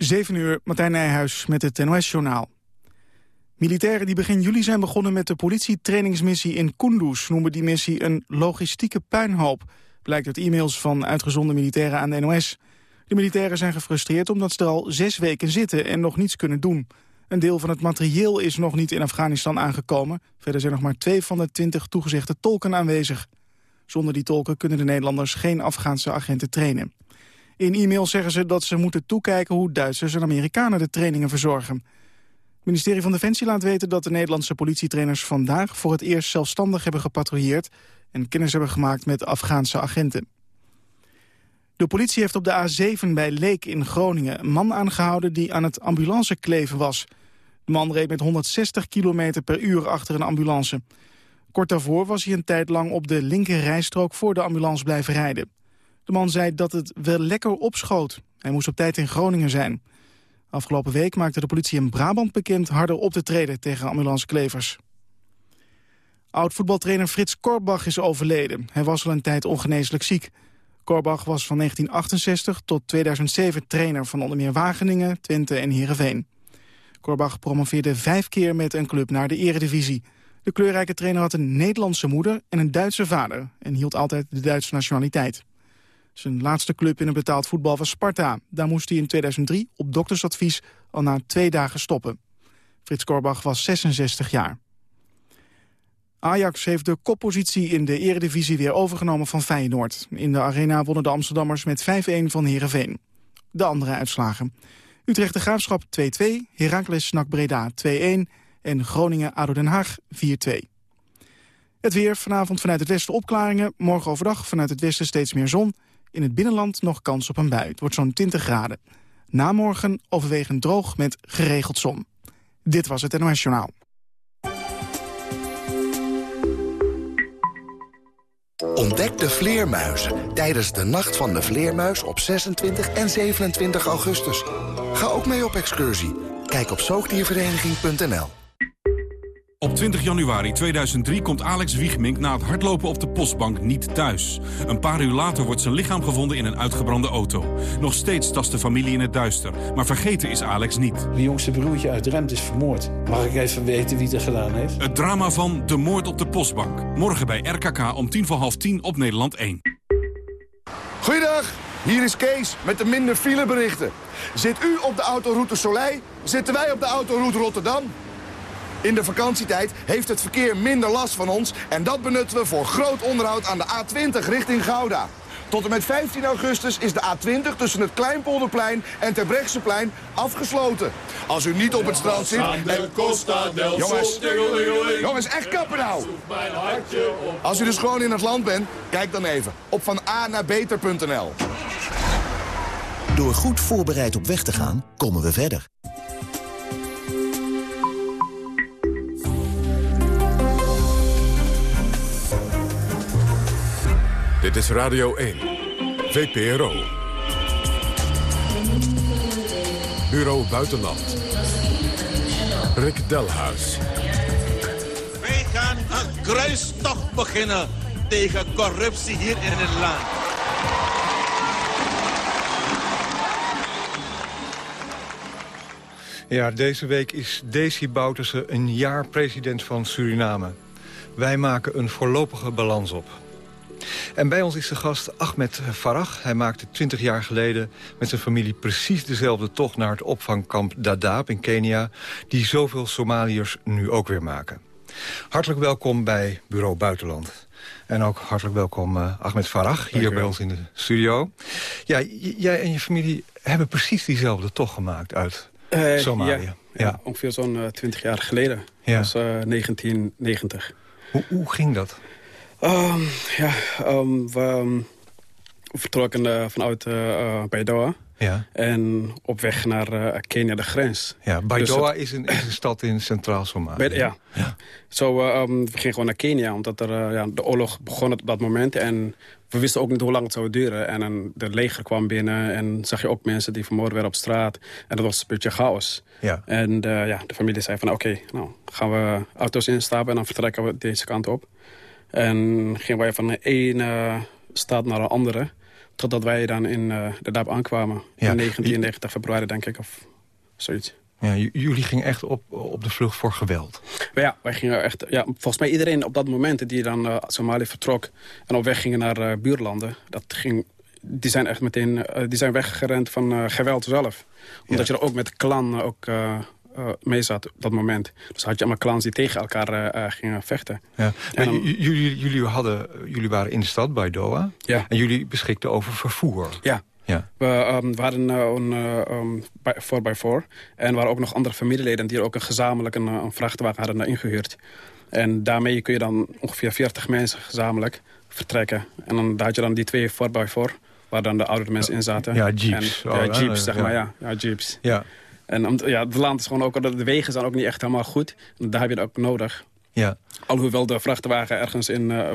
7 uur, Martijn Nijhuis met het NOS-journaal. Militairen die begin juli zijn begonnen met de politietrainingsmissie in Kunduz... noemen die missie een logistieke puinhoop. Blijkt uit e-mails van uitgezonde militairen aan de NOS. De militairen zijn gefrustreerd omdat ze er al zes weken zitten en nog niets kunnen doen. Een deel van het materieel is nog niet in Afghanistan aangekomen. Verder zijn nog maar twee van de twintig toegezegde tolken aanwezig. Zonder die tolken kunnen de Nederlanders geen Afghaanse agenten trainen. In e-mails zeggen ze dat ze moeten toekijken hoe Duitsers en Amerikanen de trainingen verzorgen. Het ministerie van Defensie laat weten dat de Nederlandse politietrainers vandaag voor het eerst zelfstandig hebben gepatrouilleerd en kennis hebben gemaakt met Afghaanse agenten. De politie heeft op de A7 bij Leek in Groningen een man aangehouden die aan het ambulancekleven was. De man reed met 160 km per uur achter een ambulance. Kort daarvoor was hij een tijd lang op de linker rijstrook voor de ambulance blijven rijden. De man zei dat het wel lekker opschoot. Hij moest op tijd in Groningen zijn. Afgelopen week maakte de politie in Brabant bekend harder op te treden tegen ambulanceklevers. Oud-voetbaltrainer Frits Korbach is overleden. Hij was al een tijd ongeneeslijk ziek. Korbach was van 1968 tot 2007 trainer van onder meer Wageningen, Twente en Heerenveen. Korbach promoveerde vijf keer met een club naar de eredivisie. De kleurrijke trainer had een Nederlandse moeder en een Duitse vader... en hield altijd de Duitse nationaliteit. Zijn laatste club in het betaald voetbal was Sparta. Daar moest hij in 2003 op doktersadvies al na twee dagen stoppen. Frits Korbach was 66 jaar. Ajax heeft de koppositie in de eredivisie weer overgenomen van Feyenoord. In de arena wonnen de Amsterdammers met 5-1 van Heerenveen. De andere uitslagen. Utrecht de Graafschap 2-2, Heracles Snak Breda 2-1 en Groningen ADO Den Haag 4-2. Het weer, vanavond vanuit het westen opklaringen. Morgen overdag vanuit het westen steeds meer zon. In het binnenland nog kans op een bui. Het wordt zo'n 20 graden. Namorgen overwegend droog met geregeld zon. Dit was het NOS Journaal. Ontdek de vleermuizen tijdens de Nacht van de Vleermuis op 26 en 27 augustus. Ga ook mee op excursie. Kijk op zoogdiervereniging.nl op 20 januari 2003 komt Alex Wiegmink na het hardlopen op de postbank niet thuis. Een paar uur later wordt zijn lichaam gevonden in een uitgebrande auto. Nog steeds tast de familie in het duister. Maar vergeten is Alex niet. Mijn jongste broertje uit Drenthe is vermoord. Mag ik even weten wie het gedaan heeft? Het drama van De Moord op de Postbank. Morgen bij RKK om tien voor half tien op Nederland 1. Goeiedag, hier is Kees met de minder fileberichten. Zit u op de autoroute Soleil, zitten wij op de autoroute Rotterdam... In de vakantietijd heeft het verkeer minder last van ons... en dat benutten we voor groot onderhoud aan de A20 richting Gouda. Tot en met 15 augustus is de A20 tussen het Kleinpolderplein en Terbrechtseplein afgesloten. Als u niet op het strand zit... En... Jongens, jongens, echt kappen nou! Als u dus gewoon in het land bent, kijk dan even op van A naar beter.nl. Door goed voorbereid op weg te gaan, komen we verder. Dit is Radio 1, VPRO. Bureau Buitenland. Rick Delhuis. Wij gaan een kruistocht beginnen tegen corruptie hier in het land. Ja, deze week is Desi Bouterse een jaar president van Suriname. Wij maken een voorlopige balans op. En bij ons is de gast Ahmed Farag. Hij maakte 20 jaar geleden met zijn familie precies dezelfde tocht... naar het opvangkamp Dadaab in Kenia... die zoveel Somaliërs nu ook weer maken. Hartelijk welkom bij Bureau Buitenland. En ook hartelijk welkom uh, Ahmed Farag, hier bij ons in de studio. Ja, jij en je familie hebben precies diezelfde tocht gemaakt uit uh, Somalië. Ja, ja. ongeveer zo'n uh, 20 jaar geleden. Ja. Dat was 1990. Hoe, hoe ging dat? Um, ja, um, we um, vertrokken uh, vanuit uh, Baidoa. Ja. En op weg naar uh, Kenia, de grens. Ja, Baidoa dus is, een, is een stad in Centraal-Somalië. Ja. ja. Zo, so, we gingen gewoon naar Kenia, omdat er, ja, de oorlog begon op dat moment. En we wisten ook niet hoe lang het zou duren. En dan de leger kwam binnen en zag je ook mensen die vermoord werden op straat. En dat was een beetje chaos. Ja. En ja, de familie zei van oké, okay, nou gaan we auto's instappen en dan vertrekken we deze kant op. En gingen wij van de ene stad naar de andere. Totdat wij dan in uh, de DAP aankwamen. Ja. In 1990 februari, denk ik, of zoiets. Ja, jullie gingen echt op, op de vlucht voor geweld. Maar ja, wij gingen echt... Ja, volgens mij iedereen op dat moment die dan uh, Somalië vertrok... en op weg gingen naar uh, buurlanden... Dat ging, die zijn echt meteen uh, die zijn weggerend van geweld zelf. Omdat ja. je er ook met clan ook, uh, mee zat op dat moment. Dus had je allemaal clans die tegen elkaar gingen vechten. Ja. Dan, jullie, jullie, hadden, jullie waren in de stad, bij Doha. Ja. En jullie beschikten over vervoer. Ja. Ja. We, um, we hadden een um, 4x4. En er waren ook nog andere familieleden... die ook een gezamenlijk een, een vrachtwagen hadden ingehuurd. En daarmee kun je dan ongeveer 40 mensen gezamenlijk vertrekken. En dan had je dan die twee 4x4... waar dan de oudere mensen in zaten. Ja, jeeps. En, ja, jeeps, oh, zeg ja. maar, ja. Ja, jeeps. Ja. En ja, het land is gewoon ook... De wegen zijn ook niet echt helemaal goed. Daar heb je het ook nodig. Ja. Alhoewel de vrachtwagen ergens in... Uh,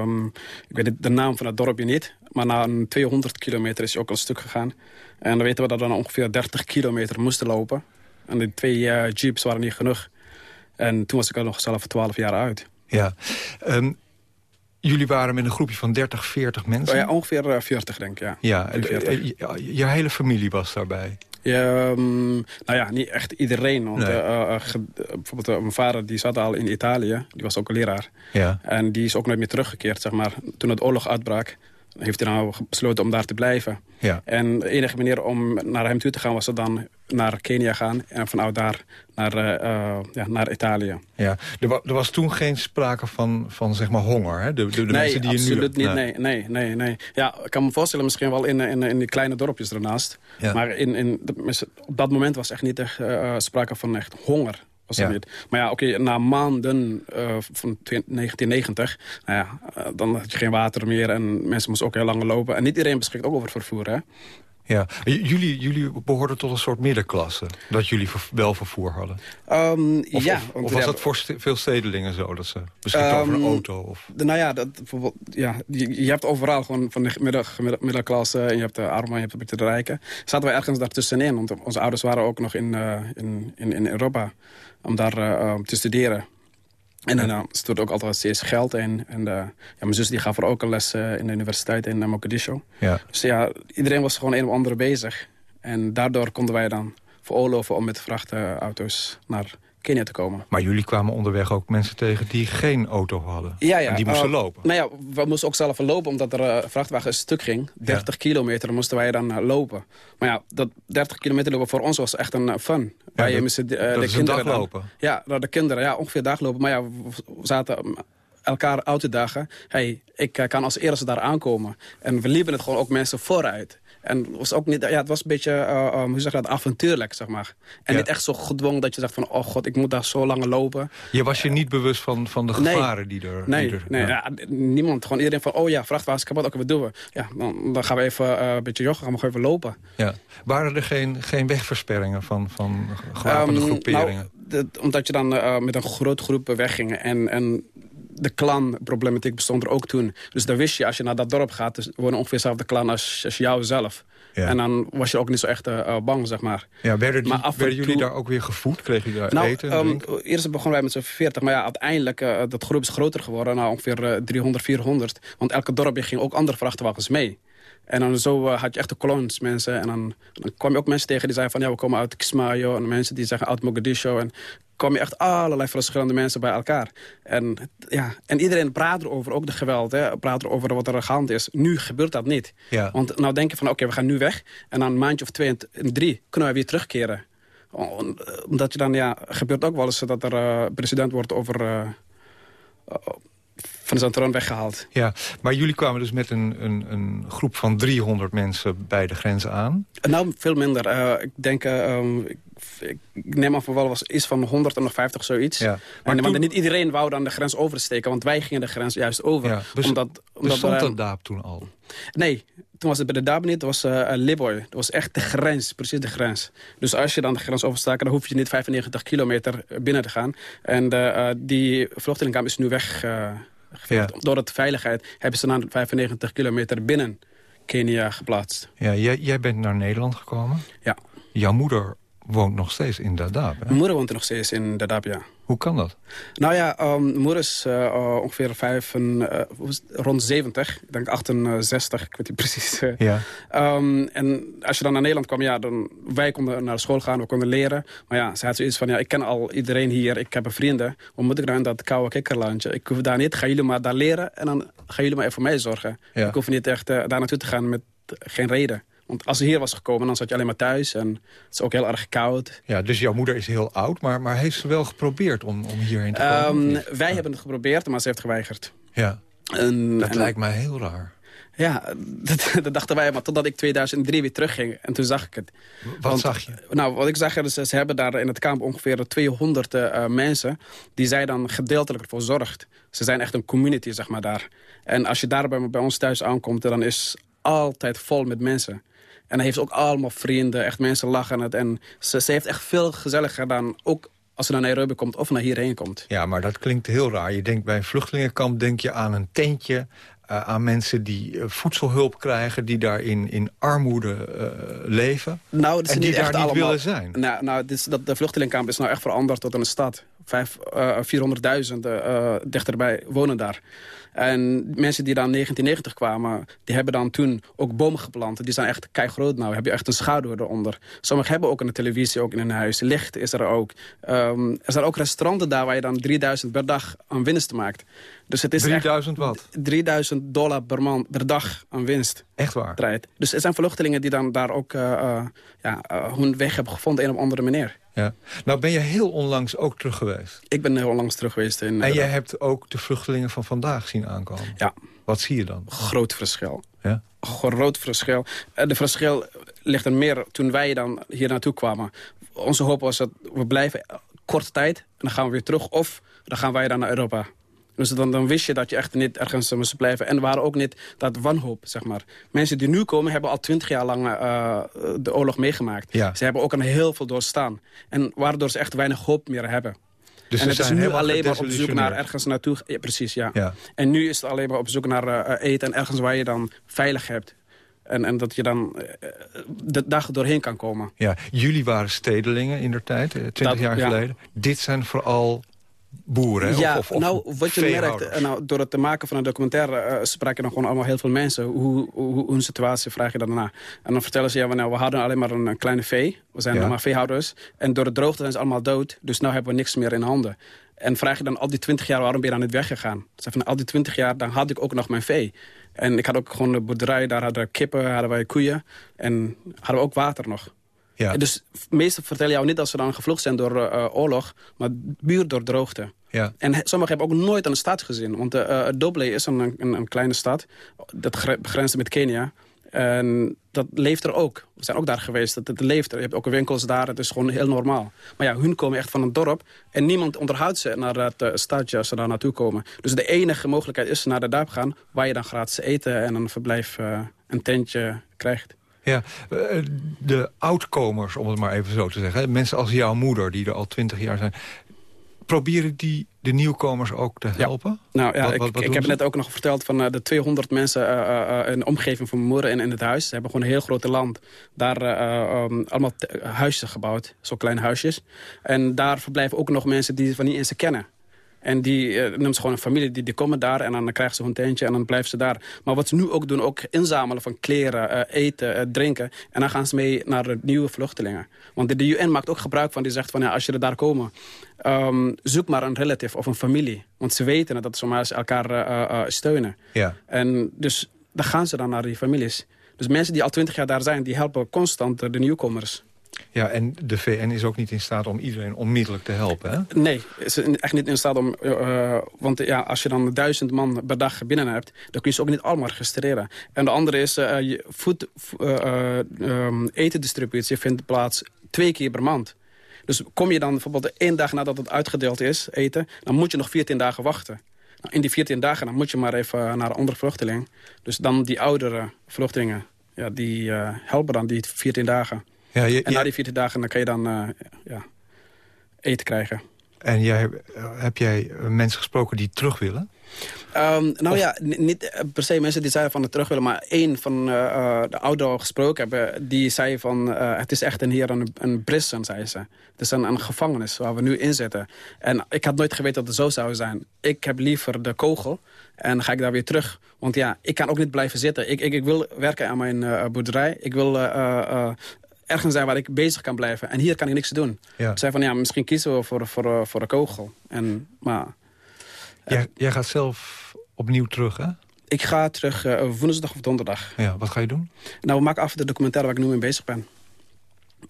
um, ik weet de naam van het dorpje niet... maar na een 200 kilometer is hij ook een stuk gegaan. En dan weten we dat we dan ongeveer 30 kilometer moesten lopen. En die twee uh, jeeps waren niet genoeg. En toen was ik er nog zelf 12 jaar uit. Ja. Um, jullie waren met een groepje van 30, 40 mensen? Ja, ongeveer uh, 40 denk ik, ja. Ja, je, je hele familie was daarbij? Ja, um, nou ja, niet echt iedereen. Want nee. uh, uh, bijvoorbeeld uh, mijn vader die zat al in Italië. Die was ook een leraar. Ja. En die is ook nooit meer teruggekeerd, zeg maar. Toen het oorlog uitbrak, heeft hij nou besloten om daar te blijven. Ja. En de enige manier om naar hem toe te gaan was er dan naar Kenia gaan. En vanuit daar naar, uh, ja, naar Italië. Ja, er, wa er, was toen geen sprake van, van zeg maar honger, hè? De, de, de nee, mensen die absoluut je nu... niet. Nee, nee, nee, nee. Ja, ik kan me voorstellen misschien wel in, in, in die kleine dorpjes ernaast. Ja. Maar in, in de, op dat moment was echt niet echt, uh, sprake van echt honger. Was ja. niet. Maar ja, oké, okay, na maanden uh, van 1990, nou ja, dan had je geen water meer en mensen moesten ook heel lang lopen. En niet iedereen beschikt ook over vervoer, hè? Ja, jullie, jullie behoorden tot een soort middenklasse, dat jullie wel vervoer hadden? Um, of, ja. Of, of was dat voor st veel stedelingen zo, dat ze um, over een auto? Of? Nou ja, dat, bijvoorbeeld, ja je, je hebt overal gewoon van de midden, middenklasse en je hebt de armen, je hebt een beetje de rijken. Zaten wij ergens daartussenin, want onze ouders waren ook nog in, uh, in, in, in Europa om daar uh, te studeren. En dan uh, stort ook altijd steeds geld in. En uh, ja, mijn zus die gaf er ook een les uh, in de universiteit in Mogadishu. Ja. Dus ja, iedereen was gewoon een of andere bezig. En daardoor konden wij dan veroorloven om met vrachtauto's naar Kenia te komen. Maar jullie kwamen onderweg ook mensen tegen die geen auto hadden. Ja, ja. En die moesten lopen. Nou ja, we moesten ook zelf lopen omdat er een vrachtwagen een stuk ging. 30 ja. kilometer moesten wij dan lopen. Maar ja, dat 30 kilometer lopen voor ons was echt een fun. Ja, wij dat, moesten dat de is kinderen een lopen. Ja, de kinderen, ja, ongeveer dag lopen. Maar ja, we zaten elkaar uit te dagen. Hey, ik kan als eerste daar aankomen. En we liepen het gewoon ook mensen vooruit. En het was ook niet, ja, het was een beetje, uh, um, hoe zeg je dat, avontuurlijk, zeg maar. En Ja. niet echt zo gedwongen dat je zegt van, oh god, ik moet daar zo lang lopen. Je was je niet bewust van, van de Nee. gevaren die er... Nee, die er, nee ja. niemand. Gewoon iedereen van, oh ja, vrachtwagen is kapot, oké, wat doen we? Ja, dan, dan gaan we even uh, een beetje joggen, gaan we gewoon even lopen. Ja. Waren er geen, geen wegversperringen van, van gewapende Um, groeperingen? Nou, omdat je dan uh, met een groot groep wegging en... en de clan-problematiek bestond er ook toen. Dus dan wist je, als je naar dat dorp gaat... dus wonen ongeveer dezelfde clan als, als jou zelf. Ja. En dan was je ook niet zo echt uh, uh, bang, zeg maar. ja, werden, die, maar af en werden jullie daar ook weer gevoed? Kregen jullie daar Nou, eten en um, drinken? eerst begonnen wij met zo'n 40, maar ja, uiteindelijk, uh, dat groep is groter geworden, nou ongeveer uh, 300, 400. Want elke dorpje ging ook andere vrachtwagens mee. En dan zo uh, had je echt de kolons mensen. En dan, dan kwam je ook mensen tegen die zeiden van, ja, we komen uit Kismayo. En mensen die zeggen uit Mogadishu. En kwam je echt allerlei verschillende mensen bij elkaar. En, ja, en iedereen praat erover, ook de geweld, hè, praat erover wat er aan de hand is. Nu gebeurt dat niet. Ja. Want nou denk je van, oké, we gaan nu weg. En dan een maandje of twee en drie kunnen wij weer terugkeren. Om- Omdat je dan, ja, gebeurt ook wel eens dat er uh, president wordt over... Uh, van zijn troon weggehaald. Ja, maar jullie kwamen dus met een, een, een groep van 300 mensen bij de grens aan. Nou, veel minder. Uh, ik denk, uh, ik, ik, neem van wel was iets van 150 zoiets. Ja. Maar want toen- niet iedereen wou dan de grens oversteken, want wij gingen de grens juist over. Ja, bes- omdat, omdat Bestond er, dat daap toen al? Nee, toen was het bij de Dab niet. Dat was uh, Liboy. Dat was echt de grens, precies de grens. Dus als je dan de grens overstaken, dan hoef je niet 95 kilometer binnen te gaan. En uh, die vluchtelingenkamp is nu weg. Uh, Ja. Door de veiligheid hebben ze dan 95 kilometer binnen Kenia geplaatst. Ja, jij, jij bent naar Nederland gekomen. Ja. Jouw moeder woont nog steeds in Dadaab. Hè? Mijn moeder woont nog steeds in Dadaab, ja. Hoe kan dat? Nou ja, um, mijn moeder is uh, ongeveer vijf en, uh, rond 70. Ik denk 68, ik weet niet precies. Ja. Um, en als je dan naar Nederland kwam, ja, dan, wij konden naar school gaan, we konden leren. Maar ja, ze had zoiets van, ja, ik ken al iedereen hier, ik heb een vrienden. Wat moet ik nou in dat koude kikkerlandje? Ik hoef daar niet, gaan jullie maar daar leren en dan gaan jullie maar even voor mij zorgen. Ja. Ik hoef niet echt daar naartoe te gaan met geen reden. Want als ze hier was gekomen, dan zat je alleen maar thuis. En het is ook heel erg koud. Ja, dus jouw moeder is heel oud, maar, maar heeft ze wel geprobeerd om, om hierheen te komen? Um, wij ja. hebben het geprobeerd, maar ze heeft geweigerd. Ja, en, dat en, lijkt mij heel raar. Ja, dat, dat, dachten wij, maar totdat ik 2003 weer terugging. En toen zag ik het. Wat Want, zag je? Nou, wat ik zag, is, ze hebben daar in het kamp ongeveer 200 uh, mensen... die zij dan gedeeltelijk ervoor zorgt. Ze zijn echt een community, zeg maar, daar. En als je daar bij, bij ons thuis aankomt, dan is altijd vol met mensen. En hij heeft ook allemaal vrienden, echt mensen lachen het. En ze, ze heeft echt veel gezelliger dan ook als ze naar Nairobi komt of naar hierheen komt. Ja, maar dat klinkt heel raar. Je denkt bij een vluchtelingenkamp denk je aan een tentje... Uh, aan mensen die uh, voedselhulp krijgen, die daar in, in armoede uh, leven. Nou, dat is en niet die echt daar niet allemaal, willen zijn. Nou, nou dit is, dat, de vluchtelingenkamp is nou echt veranderd tot een stad. Vijf, 400.000 dichterbij wonen daar. En mensen die dan in 1990 kwamen, die hebben dan toen ook bomen geplant. Die zijn echt keigroot nou, heb je echt een schaduw eronder. Sommigen hebben ook een televisie ook in hun huis. Licht is er ook. Um, er zijn ook restauranten daar waar je dan 3000 per dag aan winst maakt. Dus het is 3000 wat? 3000 dollar per, man, per dag aan winst. Echt waar? Draait. Dus er zijn vluchtelingen die dan daar ook uh, uh, ja, uh, hun weg hebben gevonden op een of andere manier. Ja. Nou ben je heel onlangs ook terug geweest. Ik ben heel onlangs terug geweest. In, en jij hebt ook de vluchtelingen van vandaag zien aankomen. Ja. Wat zie je dan? Groot verschil. Ja? Groot verschil. De verschil ligt er meer toen wij dan hier naartoe kwamen. Onze hoop was dat we blijven korte tijd. En dan gaan we weer terug. Of dan gaan wij dan naar Europa. Dus dan, dan wist je dat je echt niet ergens moest blijven. En waren ook niet dat wanhoop, zeg maar. Mensen die nu komen hebben al twintig jaar lang uh, de oorlog meegemaakt. Ja. Ze hebben ook een heel veel doorstaan. En waardoor ze echt weinig hoop meer hebben. Dus en het is nu alleen maar op zoek naar ergens naartoe. Ja, precies, ja. Ja. En nu is het alleen maar op zoek naar uh, eten en ergens waar je dan veilig hebt. En, en dat je dan uh, de dag doorheen kan komen. Ja, jullie waren stedelingen in der tijd, twintig jaar ja. geleden. Dit zijn vooral boeren? Ja, of, of, of nou, wat je merkt, eh, nou, door het te maken van een documentaire... spraken dan gewoon allemaal heel veel mensen. Hoe, hoe, hoe hun situatie vraag je daarna. En dan vertellen ze, ja, nou, we hadden alleen maar een, een kleine vee. We zijn Ja. allemaal veehouders. En door de droogte zijn ze allemaal dood. Dus nu hebben we niks meer in handen. En vraag je dan al die twintig jaar, waarom ben je dan niet weggegaan? Ze van, al die twintig jaar, dan had ik ook nog mijn vee. En ik had ook gewoon een boerderij, daar hadden we kippen, hadden wij koeien. En hadden we ook water nog. Ja. Dus meestal vertellen jou niet dat ze dan gevlucht zijn door eh, oorlog, maar puur door droogte. Ja. En sommigen hebben ook nooit een stad gezien. Want uh, Doble is een, een, een kleine stad. Dat gre- begrenst met Kenia. En dat leeft er ook. We zijn ook daar geweest. Dat, het leeft er. Je hebt ook winkels daar. Het is gewoon heel normaal. Maar ja, hun komen echt van een dorp. En niemand onderhoudt ze naar het uh, stadje als ze daar naartoe komen. Dus de enige mogelijkheid is naar de dorp gaan. Waar je dan gratis eten en een verblijf, uh, een tentje krijgt. Ja, eh, de oudkomers, om het maar even zo te zeggen. Mensen als jouw moeder, die er al twintig jaar zijn. Proberen die de nieuwkomers ook te helpen? Nou ja, Wat- ik, wat- wat ik doen heb ze? net ook nog verteld van uh, de 200 mensen uh, uh, in de omgeving van mijn moeder in, in het huis. Ze hebben gewoon een heel groot land. Daar um, allemaal huizen gebouwd, zo kleine huisjes. En daar verblijven ook nog mensen die ze van niet eens kennen. En die uh, noemen ze gewoon een familie, die, die komen daar en dan krijgen ze hun tentje en dan blijven ze daar. Maar wat ze nu ook doen, ook inzamelen van kleren, uh, eten, uh, drinken. En dan gaan ze mee naar de nieuwe vluchtelingen. Want de, de UN maakt ook gebruik van, die zegt van ja, als je er daar komen, um, zoek maar een relative of een familie. Want ze weten dat ze maar elkaar steunen. Ja. En dus dan gaan ze dan naar die families. Dus mensen die al twintig jaar daar zijn, die helpen constant de nieuwkomers. Ja, en de VN is ook niet in staat om iedereen onmiddellijk te helpen, hè? Nee, is echt niet in staat om... Uh, want ja, als je dan duizend man per dag binnen hebt... dan kun je ze ook niet allemaal registreren. En de andere is, uh, je food, uh, um, etendistributie vindt plaats twee keer per maand. Dus kom je dan bijvoorbeeld één dag nadat het uitgedeeld is, eten... dan moet je nog 14 dagen wachten. Nou, in die 14 dagen dan moet je maar even naar een andere vluchteling. Dus dan die oudere vluchtelingen, ja, die helpen dan die 14 dagen. Ja, je, en na die 14 dagen dan kan je dan uh, ja, eten krijgen. En jij, heb jij mensen gesproken die terug willen? Um, nou ja, niet eh, per se mensen die zeiden van het terug willen... maar één van uh, de ouderen gesproken hebben... die zei van het is echt een, hier een, een prison, zei ze. Het is een, een gevangenis waar we nu in zitten. En ik had nooit geweten dat het zo zou zijn. Ik heb liever de kogel en ga ik daar weer terug. Want ja, ik kan ook niet blijven zitten. Ik, ik, ik wil werken aan mijn uh, boerderij. Ik wil ergens zijn waar ik bezig kan blijven. En hier kan ik niks doen. Ja. Ik zei van, ja, misschien kiezen we voor, voor, voor een kogel. En, maar, jij, jij gaat zelf opnieuw terug, hè? Ik ga terug uh, woensdag of donderdag. Ja, wat ga je doen? Nou, we maken af de documentaire waar ik nu mee bezig ben.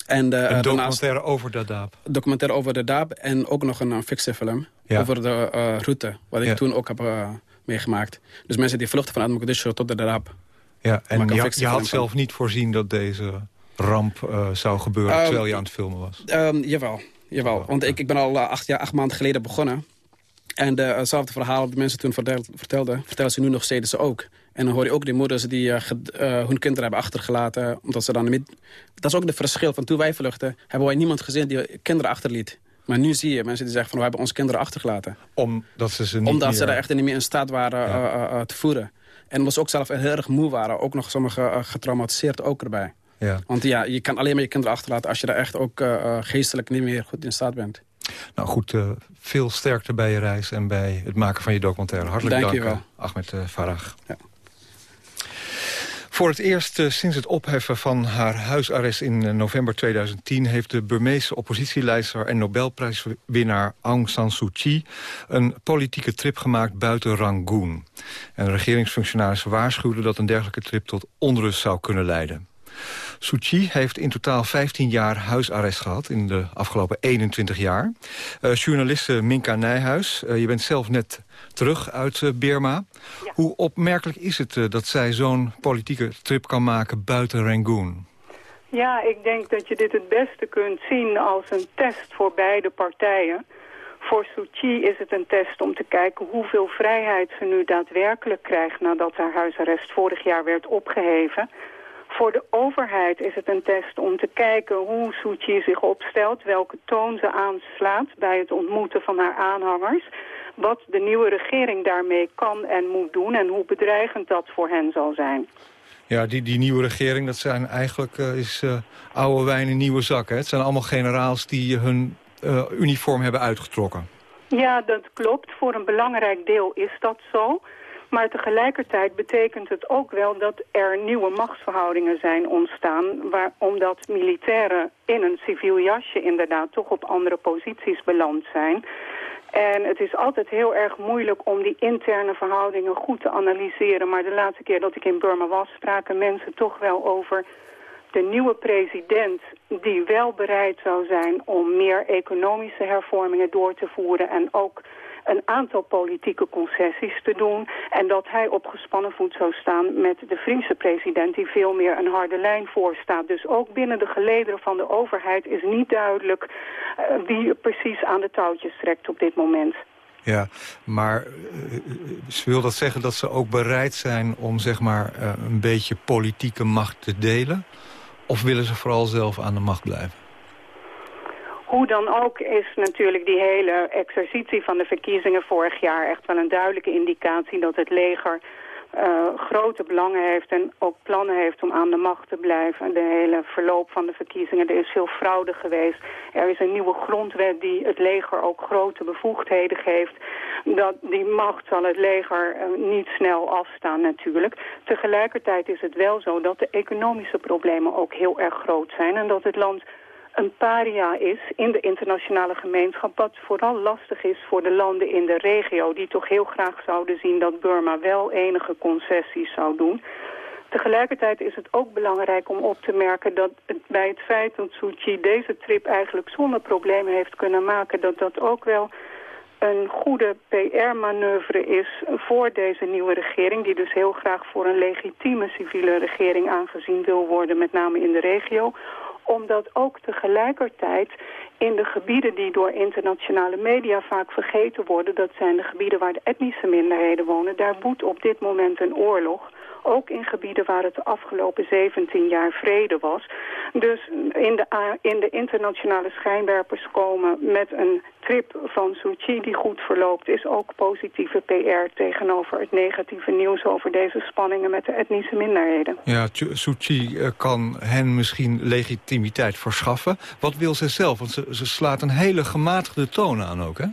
En de, een documentaire over de DAAP? documentaire over de DAAP en ook nog een, een fictiefilm ja. over de uh, route. Wat ik toen ook heb uh, meegemaakt. Dus mensen die vluchten vanuit Mogadishu tot de DAAP. Ja, en je, je had zelf niet voorzien dat deze ramp uh, zou gebeuren um, terwijl je aan het filmen was? Um, jawel, jawel. Want ik, ik ben al acht, jaar, acht maanden geleden begonnen. En dezelfde verhalen die mensen toen vertelden, vertellen ze nu nog steeds ze ook. En dan hoor je ook die moeders die uh, hun kinderen hebben achtergelaten. Omdat ze dan niet... Dat is ook het verschil. Van toen wij vluchten, hebben wij niemand gezien die kinderen achterliet. Maar nu zie je mensen die zeggen van we hebben onze kinderen achtergelaten. Omdat ze ze niet Omdat meer... ze er echt niet meer in staat waren ja. uh, te voeren. En omdat ze ook zelf heel erg moe waren. Ook nog sommigen getraumatiseerd ook erbij. Ja. Want ja, je kan alleen maar je kinderen achterlaten... als je er echt ook geestelijk niet meer goed in staat bent. Nou goed, uh, veel sterkte bij je reis en bij het maken van je documentaire. Hartelijk dank, dank Ahmed Farag. Ja. Voor het eerst uh, sinds het opheffen van haar huisarrest in november 2010... heeft de Burmeese oppositieleider en Nobelprijswinnaar Aung San Suu Kyi... een politieke trip gemaakt buiten Rangoon. En regeringsfunctionarissen waarschuwden dat een dergelijke trip tot onrust zou kunnen leiden. Suu Kyi heeft in totaal 15 jaar huisarrest gehad in de afgelopen 21 jaar. Uh, journaliste Minka Nijhuis, uh, je bent zelf net terug uit uh, Birma. Ja. Hoe opmerkelijk is het dat zij zo'n politieke trip kan maken buiten Rangoon? Ja, ik denk dat je dit het beste kunt zien als een test voor beide partijen. Voor Suu Kyi is het een test om te kijken hoeveel vrijheid ze nu daadwerkelijk krijgt nadat haar huisarrest vorig jaar werd opgeheven. Voor de overheid is het een test om te kijken hoe Suu Kyi zich opstelt, welke toon ze aanslaat bij het ontmoeten van haar aanhangers, wat de nieuwe regering daarmee kan en moet doen en hoe bedreigend dat voor hen zal zijn. Ja, die, die nieuwe regering, dat zijn eigenlijk uh, is, uh, oude wijn in nieuwe zakken. Het zijn allemaal generaals die hun uh, uniform hebben uitgetrokken. Ja, dat klopt. Voor een belangrijk deel is dat zo. Maar tegelijkertijd betekent het ook wel dat er nieuwe machtsverhoudingen zijn ontstaan... Waar, omdat militairen in een civiel jasje inderdaad toch op andere posities beland zijn... En het is altijd heel erg moeilijk om die interne verhoudingen goed te analyseren. Maar de laatste keer dat ik in Burma was, spraken mensen toch wel over de nieuwe president die wel bereid zou zijn om meer economische hervormingen door te voeren en ook een aantal politieke concessies te doen. En dat hij op gespannen voet zou staan met de Friese president die veel meer een harde lijn voorstaat. Dus ook binnen de gelederen van de overheid is niet duidelijk uh, wie precies aan de touwtjes trekt op dit moment. Ja, maar uh, wil dat zeggen dat ze ook bereid zijn om zeg maar een beetje politieke macht te delen? Of willen ze vooral zelf aan de macht blijven? Hoe dan ook is natuurlijk die hele exercitie van de verkiezingen vorig jaar echt wel een duidelijke indicatie dat het leger uh, grote belangen heeft en ook plannen heeft om aan de macht te blijven. De hele verloop van de verkiezingen, er is veel fraude geweest. Er is een nieuwe grondwet die het leger ook grote bevoegdheden geeft. Dat, die macht zal het leger uh, niet snel afstaan natuurlijk. Tegelijkertijd is het wel zo dat de economische problemen ook heel erg groot zijn en dat het land een paria is in de internationale gemeenschap... wat vooral lastig is voor de landen in de regio... die toch heel graag zouden zien dat Burma wel enige concessies zou doen. Tegelijkertijd is het ook belangrijk om op te merken... dat bij het feit dat Suu Kyi deze trip eigenlijk zonder problemen heeft kunnen maken... dat dat ook wel een goede PR-manoeuvre is voor deze nieuwe regering... die dus heel graag voor een legitieme civiele regering aangezien wil worden... met name in de regio omdat ook tegelijkertijd in de gebieden die door internationale media vaak vergeten worden... dat zijn de gebieden waar de etnische minderheden wonen... daar woedt op dit moment een oorlog ook in gebieden waar het de afgelopen 17 jaar vrede was. Dus in de, in de internationale schijnwerpers komen met een trip van Suu die goed verloopt... is ook positieve PR tegenover het negatieve nieuws over deze spanningen met de etnische minderheden. Ja, Suu eh, kan hen misschien legitimiteit verschaffen. Wat wil ze zelf? Want ze slaat een hele gematigde toon aan ook, hè?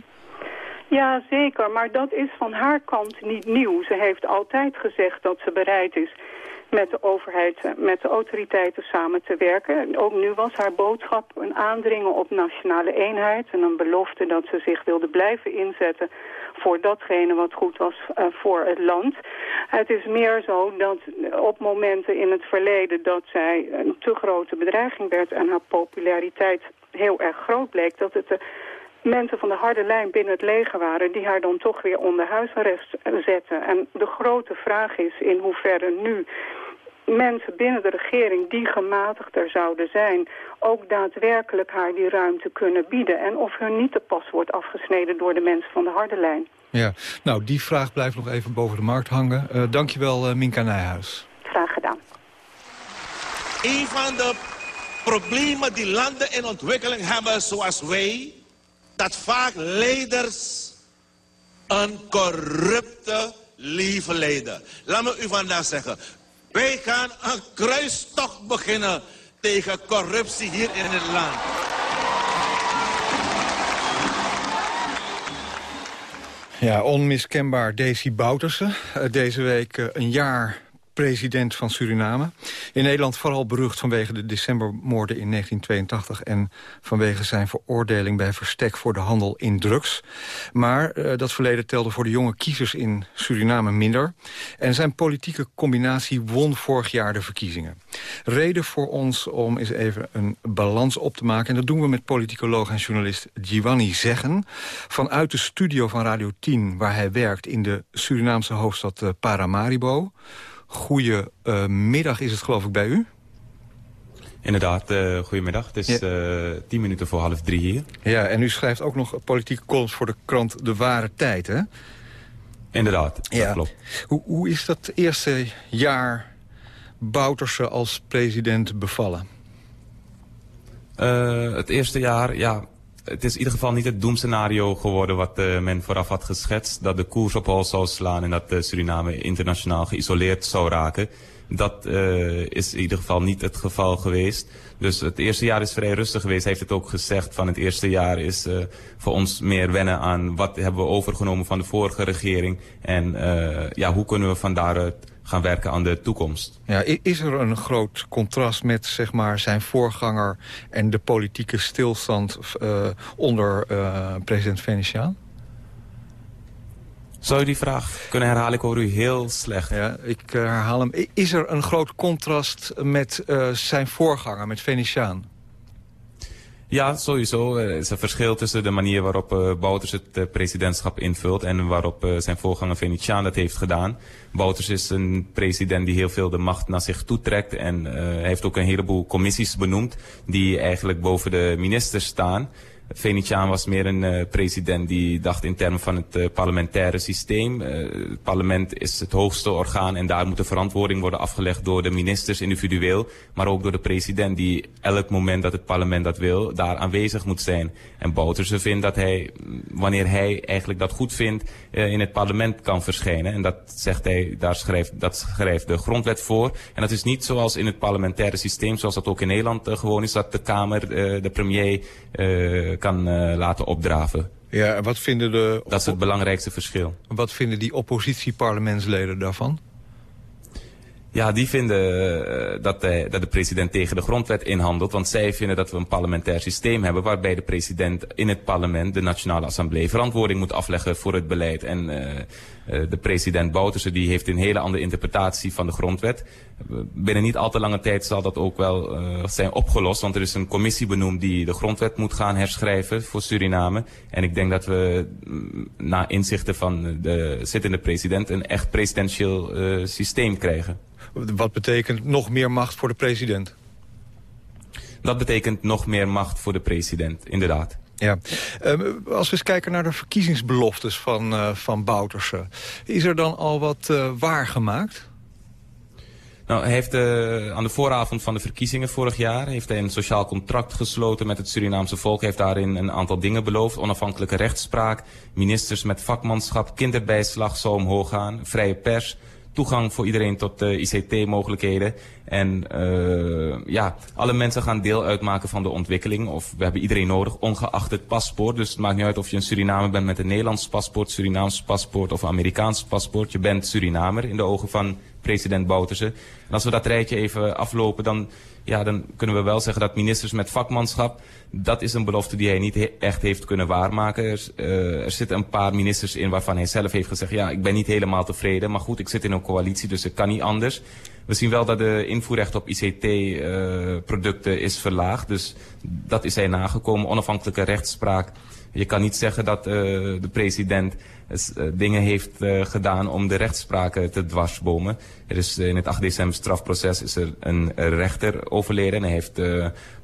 Ja, zeker. Maar dat is van haar kant niet nieuw. Ze heeft altijd gezegd dat ze bereid is met de overheid, eh, met de autoriteiten samen te werken. Ook nu was haar boodschap een aandringen op nationale eenheid... en een belofte dat ze zich wilde blijven inzetten voor datgene wat goed was uh, voor het land. Het is meer zo dat op momenten in het verleden dat zij een te grote bedreiging werd... en haar populariteit heel erg groot bleek, dat het... de mensen van de harde lijn binnen het leger waren... die haar dan toch weer onder huisarrest zetten. En de grote vraag is in hoeverre nu mensen binnen de regering die gematigder zouden zijn... ook daadwerkelijk haar die ruimte kunnen bieden. En of hun niet te pas wordt afgesneden door de mensen van de harde lijn. Ja, nou die vraag blijft nog even boven de markt hangen. Uh, dankjewel uh, Minka Nijhuis. Graag gedaan. Een van de problemen die landen in ontwikkeling hebben zoals wij... dat vaak leiders een corrupte leven leiden. Laat me u vandaag zeggen... Wij gaan een kruistocht beginnen tegen corruptie hier in het land. Ja, onmiskenbaar Daisy Bouterse. Eh, deze week eh, een jaar president van Suriname. In Nederland vooral berucht vanwege de decembermoorden in 1982... en vanwege zijn veroordeling bij verstek voor de handel in drugs. Maar uh, dat verleden telde voor de jonge kiezers in Suriname minder. En zijn politieke combinatie won vorig jaar de verkiezingen. Reden voor ons om eens even een balans op te maken. En dat doen we met politicoloog en journalist Giovanni Zeggen... vanuit de studio van Radio 10, waar hij werkt in de Surinaamse hoofdstad uh, Paramaribo... Goedemiddag uh, is het geloof ik bij u. Inderdaad, uh, goedemiddag. Het is ja. uh, tien minuten voor half drie hier. Ja, en u schrijft ook nog politieke columns voor de krant De Ware Tijd, hè? Inderdaad, dat klopt. Hoe, hoe is dat eerste jaar Bouterse als president bevallen? Uh, het eerste jaar, ja, het is in ieder geval niet het doemscenario geworden wat uh, men vooraf had geschetst. Dat de koers op hol zou slaan en dat uh, Suriname internationaal geïsoleerd zou raken. Dat uh, is in ieder geval niet het geval geweest. Dus het eerste jaar is vrij rustig geweest. Hij heeft het ook gezegd van het eerste jaar is voor ons meer wennen aan wat hebben we overgenomen van de vorige regering. En ja, hoe kunnen we van daaruit gaan werken aan de toekomst. Ja, is er een groot contrast met zeg maar, zijn voorganger... en de politieke stilstand uh, onder uh, president Venetiaan? Zou je die vraag kunnen herhalen? Ik hoor u heel slecht. Ja, ik uh, herhaal hem. Is er een groot contrast met zijn voorganger, met Venetiaan? Ja, sowieso. Er is een verschil tussen de manier waarop uh, Bouters het uh, presidentschap invult en waarop zijn voorganger Venetiaan dat heeft gedaan. Bouters is een president die heel veel de macht naar zich toetrekt en heeft ook een heleboel commissies benoemd die eigenlijk boven de ministers staan. Venetiaan was meer een uh, president die dacht in termen van het uh, parlementaire systeem. Uh, het parlement is het hoogste orgaan en daar moet de verantwoording worden afgelegd door de ministers individueel. Maar ook door de president die elk moment dat het parlement dat wil, daar aanwezig moet zijn. En Bouterse vindt dat hij, wanneer hij eigenlijk dat goed vindt, in het parlement kan verschijnen. En dat zegt hij, daar schrijft, dat schrijft de grondwet voor. En dat is niet zoals in het parlementaire systeem, zoals dat ook in Nederland gewoon is, dat de Kamer, de premier kan uh, laten opdraven. Ja, wat vinden de... Dat is het belangrijkste verschil. Wat vinden die oppositieparlementsleden daarvan? Ja, die vinden uh, dat, de, dat de president tegen de grondwet inhandelt. Want zij vinden dat we een parlementair systeem hebben... waarbij de president in het parlement, de Nationale Assemblée... verantwoording moet afleggen voor het beleid. En uh, de president Bouterse die heeft een hele andere interpretatie van de grondwet. Binnen niet al te lange tijd zal dat ook wel zijn opgelost. Want er is een commissie benoemd die de grondwet moet gaan herschrijven voor Suriname. En ik denk dat we na inzichten van de zittende president... een echt presidentieel systeem krijgen. Wat betekent nog meer macht voor de president? Dat betekent nog meer macht voor de president, inderdaad. Ja. Uh, als we eens kijken naar de verkiezingsbeloftes van, uh, van Bouterse. Is er dan al wat uh, waargemaakt? Nou, hij heeft uh, aan de vooravond van de verkiezingen vorig jaar... heeft hij een sociaal contract gesloten met het Surinaamse volk. Heeft daarin een aantal dingen beloofd. Onafhankelijke rechtspraak, ministers met vakmanschap, kinderbijslag zou omhoog gaan, vrije pers toegang voor iedereen tot uh, ICT-mogelijkheden. En uh, ja, alle mensen gaan deel uitmaken van de ontwikkeling. Of we hebben iedereen nodig, ongeacht het paspoort. Dus het maakt niet uit of je een Surinamer bent met een Nederlands paspoort, Surinaams paspoort of Amerikaans paspoort. Je bent Surinamer in de ogen van president Bouterse. En als we dat rijtje even aflopen, dan, ja, dan kunnen we wel zeggen dat ministers met vakmanschap... dat is een belofte die hij niet echt heeft kunnen waarmaken. Er, uh, er, zitten een paar ministers in waarvan hij zelf heeft gezegd... ja, ik ben niet helemaal tevreden, maar goed, ik zit in een coalitie, dus ik kan niet anders. We zien wel dat de invoerrecht op ICT-producten uh, is verlaagd. Dus dat is hij nagekomen. Onafhankelijke rechtspraak. Je kan niet zeggen dat uh, de president dingen heeft uh, gedaan om de rechtspraak te dwarsbomen. Er is in het 8 december strafproces is er een rechter overleden. En hij heeft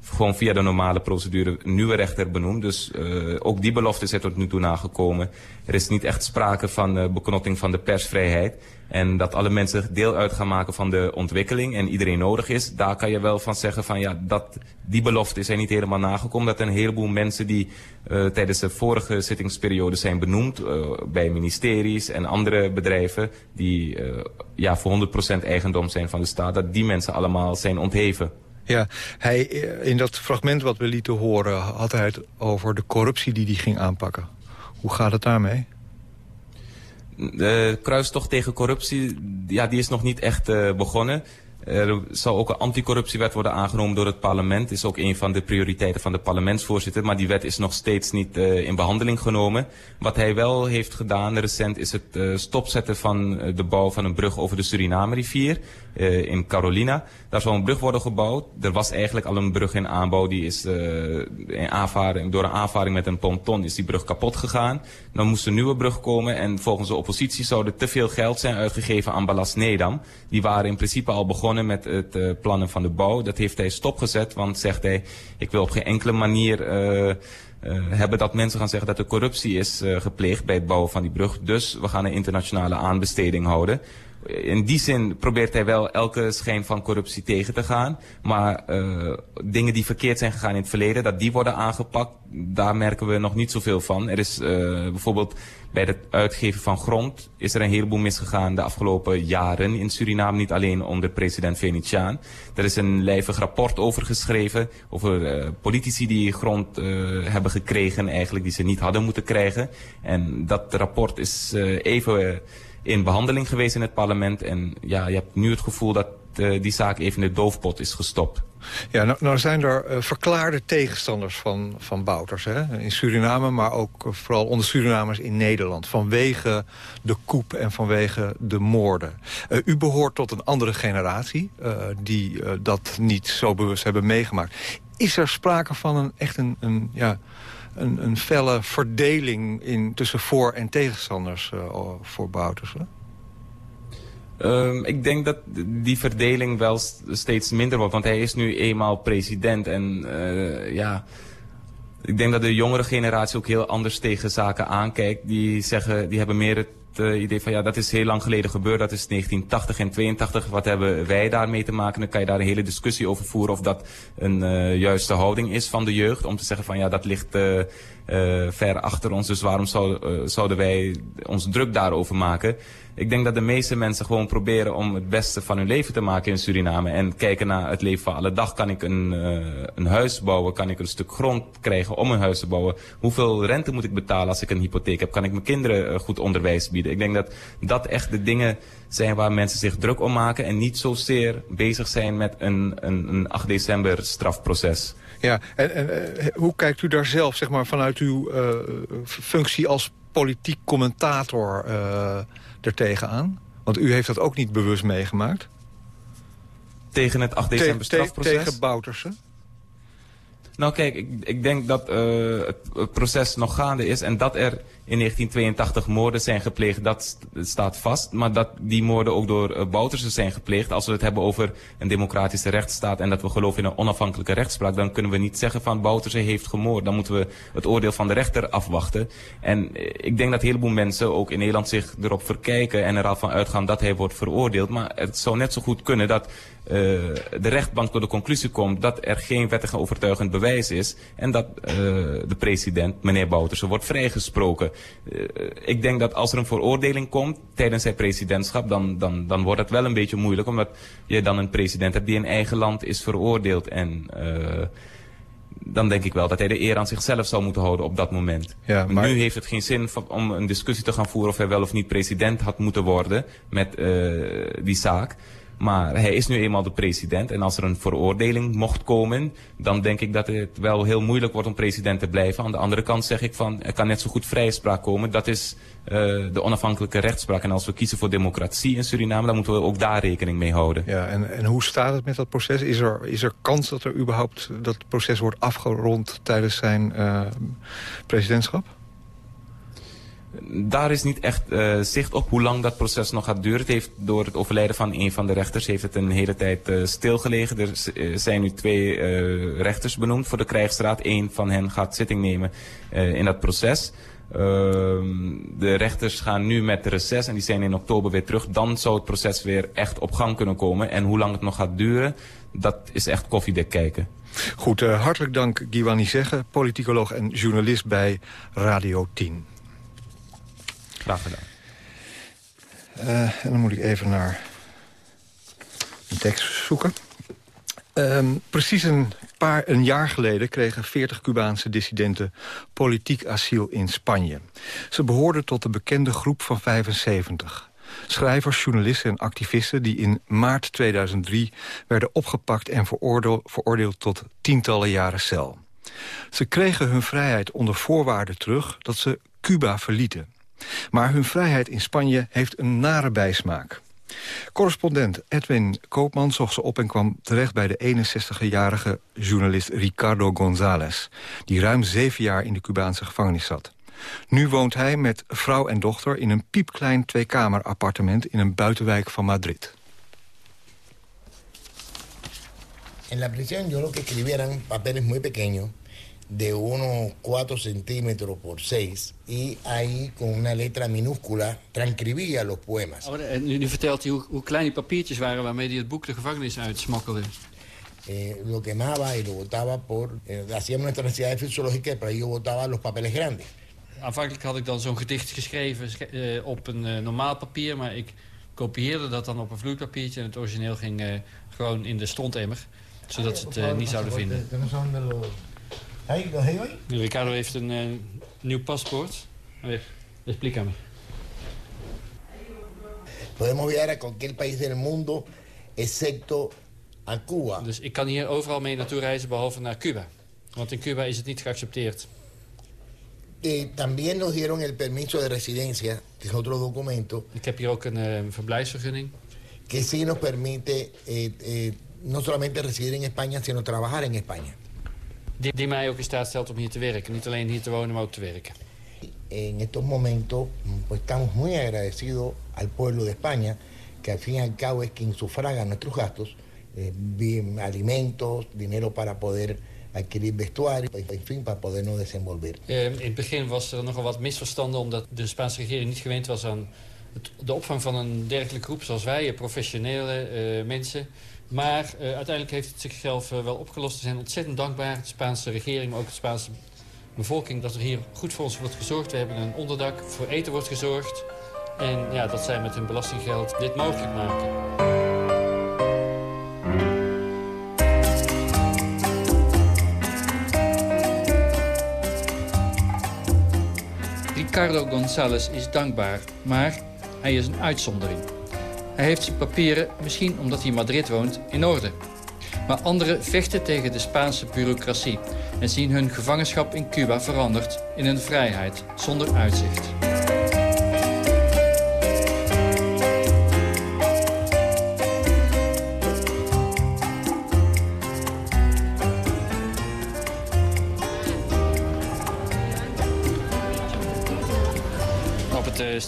gewoon via de normale procedure een nieuwe rechter benoemd. Dus ook die belofte is er tot nu toe nagekomen. Er is niet echt sprake van beknotting van de persvrijheid. En dat alle mensen deel uit gaan maken van de ontwikkeling en iedereen nodig is. Daar kan je wel van zeggen van ja, dat, die belofte is er niet helemaal nagekomen. Dat een heleboel mensen die uh, tijdens de vorige zittingsperiode zijn benoemd uh, bij ministeries en andere bedrijven die uh, ja, voor 100% eigendom zijn van de staat, dat die mensen allemaal zijn ontheven. Ja, hij, in dat fragment wat we lieten horen had hij het over de corruptie die hij ging aanpakken. Hoe gaat het daarmee? De kruistocht tegen corruptie, ja, die is nog niet echt uh, begonnen. Er zal ook een anticorruptiewet worden aangenomen door het parlement. is ook een van de prioriteiten van de parlementsvoorzitter. Maar die wet is nog steeds niet uh, in behandeling genomen. Wat hij wel heeft gedaan recent is het uh, stopzetten van de bouw van een brug over de Suriname-rivier uh, in Carolina. Daar zal een brug worden gebouwd. Er was eigenlijk al een brug in aanbouw. Die is in aanvaring, door een aanvaring met een ponton is die brug kapot gegaan. Dan moest een nieuwe brug komen. En volgens de oppositie zou er te veel geld zijn uitgegeven aan Balas Nedam. Die waren in principe al begonnen met het uh, plannen van de bouw. Dat heeft hij stopgezet, want zegt hij, ik wil op geen enkele manier uh, uh, hebben dat mensen gaan zeggen dat er corruptie is gepleegd bij het bouwen van die brug. Dus we gaan een internationale aanbesteding houden. In die zin probeert hij wel elke schijn van corruptie tegen te gaan. Maar uh, dingen die verkeerd zijn gegaan in het verleden, dat die worden aangepakt, daar merken we nog niet zoveel van. Er is uh, bijvoorbeeld bij het uitgeven van grond is er een heleboel misgegaan de afgelopen jaren in Suriname. Niet alleen onder president Venetiaan. Er is een lijvig rapport over geschreven. Over uh, politici die grond hebben gekregen eigenlijk die ze niet hadden moeten krijgen. En dat rapport is even in behandeling geweest in het parlement. En ja, je hebt nu het gevoel dat uh, die zaak even in de doofpot is gestopt. Ja, nou, nou zijn er uh, verklaarde tegenstanders van, van Bouters hè? in Suriname... maar ook uh, vooral onder Surinamers in Nederland... vanwege de koep en vanwege de moorden. U behoort tot een andere generatie... die dat niet zo bewust hebben meegemaakt. Is er sprake van een echt een, een, ja, een, een felle verdeling in, tussen voor- en tegenstanders voor Bouters? Um, ik denk dat die verdeling wel steeds minder wordt. Want hij is nu eenmaal president. En uh, ja, ik denk dat de jongere generatie ook heel anders tegen zaken aankijkt. Die, zeggen, die hebben meer het uh, idee van ja, dat is heel lang geleden gebeurd. Dat is 1980 en 82. Wat hebben wij daarmee te maken? Dan kan je daar een hele discussie over voeren of dat een uh, juiste houding is van de jeugd. Om te zeggen van ja, dat ligt uh, ver achter ons. Dus waarom zou, uh, zouden wij ons druk daarover maken? Ik denk dat de meeste mensen gewoon proberen om het beste van hun leven te maken in Suriname. En kijken naar het leven van alle dag. Kan ik een, uh, een huis bouwen? Kan ik een stuk grond krijgen om een huis te bouwen? Hoeveel rente moet ik betalen als ik een hypotheek heb? Kan ik mijn kinderen goed onderwijs bieden? Ik denk dat dat echt de dingen zijn waar mensen zich druk om maken. En niet zozeer bezig zijn met een, een 8 december strafproces. Ja, en, en uh, hoe kijkt u daar zelf zeg maar, vanuit uw uh, functie als politiek commentator uh, er tegenaan? Want u heeft dat ook niet bewust meegemaakt. Tegen het 8 december strafproces? Tegen Boutersen? Nou kijk, ik, ik denk dat uh, het proces nog gaande is en dat er in 1982 moorden zijn gepleegd, dat staat vast. Maar dat die moorden ook door uh, Bouterse zijn gepleegd, als we het hebben over een democratische rechtsstaat en dat we geloven in een onafhankelijke rechtspraak, dan kunnen we niet zeggen van Bouterse heeft gemoord. Dan moeten we het oordeel van de rechter afwachten. En uh, ik denk dat een heleboel mensen ook in Nederland zich erop verkijken en er al van uitgaan dat hij wordt veroordeeld. Maar het zou net zo goed kunnen dat de rechtbank tot de conclusie komt dat er geen wettig overtuigend bewijs is en dat uh, de president, meneer Bouterse, wordt vrijgesproken. Uh, ik denk dat als er een veroordeling komt tijdens zijn presidentschap, dan, dan, dan wordt het wel een beetje moeilijk, omdat je dan een president hebt die in eigen land is veroordeeld en dan denk ik wel dat hij de eer aan zichzelf zou moeten houden op dat moment. Ja, maar... Nu heeft het geen zin om een discussie te gaan voeren of hij wel of niet president had moeten worden met uh, die zaak. Maar hij is nu eenmaal de president. En als er een veroordeling mocht komen, dan denk ik dat het wel heel moeilijk wordt om president te blijven. Aan de andere kant zeg ik van, er kan net zo goed vrijspraak komen. Dat is uh, de onafhankelijke rechtspraak. En als we kiezen voor democratie in Suriname, dan moeten we ook daar rekening mee houden. Ja, en, en hoe staat het met dat proces? Is er, is er kans dat er überhaupt dat proces wordt afgerond tijdens zijn uh, presidentschap? Daar is niet echt uh, zicht op hoe lang dat proces nog gaat duren. Het heeft door het overlijden van een van de rechters heeft het een hele tijd uh, stilgelegen. Er uh, zijn nu twee rechters benoemd voor de krijgsraad. Eén van hen gaat zitting nemen in dat proces. Ehm, de rechters gaan nu met reces en die zijn in oktober weer terug. Dan zou het proces weer echt op gang kunnen komen. En hoe lang het nog gaat duren, dat is echt koffiedik kijken. Goed, hartelijk dank Giovanni Zeggen, politicoloog en journalist bij Radio 10. Graag gedaan. Uh, en dan moet ik even naar een tekst zoeken. Um, precies een, paar, een jaar geleden kregen 40 Cubaanse dissidenten politiek asiel in Spanje. Ze behoorden tot de bekende groep van 75. Schrijvers, journalisten en activisten die in maart 2003 werden opgepakt en veroordeeld, veroordeeld tot tientallen jaren cel. Ze kregen hun vrijheid onder voorwaarde terug dat ze Cuba verlieten. Maar hun vrijheid in Spanje heeft een nare bijsmaak. Correspondent Edwin Koopman zocht ze op en kwam terecht bij de 61-jarige journalist Ricardo González... die ruim zeven jaar in de Cubaanse gevangenis zat. Nu woont hij met vrouw en dochter in een piepklein tweekamer-appartement... in een buitenwijk van Madrid. In la prisión yo lo que escribieran papeles muy pequeños de unos 4 centímetros por 6 y ahí con una letra minúscula transcribía los poemas. Oh, nu, nu vertelt hij hoe, hoe klein die papiertjes waren waarmee hij het boek de gevangenis uitsmokkelde. Eh, lo quemaba y lo botaba por... Eh, hacíamos nuestra necesidad fisiológica, pero yo botaba los papeles grandes. Aanvankelijk had ik dan zo'n gedicht geschreven uh, op een uh, normaal papier... maar ik kopieerde dat dan op een vloeipapiertje... en het origineel ging uh, gewoon in de strontemmer... zodat ze het niet zouden vinden. ¿Lo hay hoy? Ricardo heeft een uh, nieuw paspoort. Explícame. Podemos viajar a cualquier país del mundo, excepto a Cuba. Dus ik kan hier overal mee naartoe reizen, behalve naar Cuba. Want in Cuba is het niet geaccepteerd. Eh, también nos dieron el permiso de residencia, que es otro documento. Ik heb hier ook een uh, verblijfsvergunning. Que sí nos permite eh, eh, no solamente residir en España, sino trabajar en España. Die, die mij ook in staat stelt om hier te werken. Niet alleen hier te wonen, maar ook te werken. En estos momentos pues estamos muy agradecidos al pueblo de España, que al fin y al cabo es quien sufraga nuestros gastos, eh, alimentos, dinero para poder adquirir vestuario, en fin, para podernos desenvolver. Uh, in het begin was er nogal wat misverstanden, omdat de Spaanse regering niet gewend was aan het, de opvang van een dergelijke groep zoals wij, professionele uh, mensen. Maar uh, uiteindelijk heeft het zichzelf uh, wel opgelost. We zijn ontzettend dankbaar, de Spaanse regering, maar ook de Spaanse bevolking... dat er hier goed voor ons wordt gezorgd. We hebben een onderdak, voor eten wordt gezorgd. En ja, dat zij met hun belastinggeld dit mogelijk maken. Ricardo González is dankbaar, maar hij is een uitzondering. Hij heeft zijn papieren, misschien omdat hij in Madrid woont, in orde. Maar anderen vechten tegen de Spaanse bureaucratie... en zien hun gevangenschap in Cuba veranderd in een vrijheid zonder uitzicht.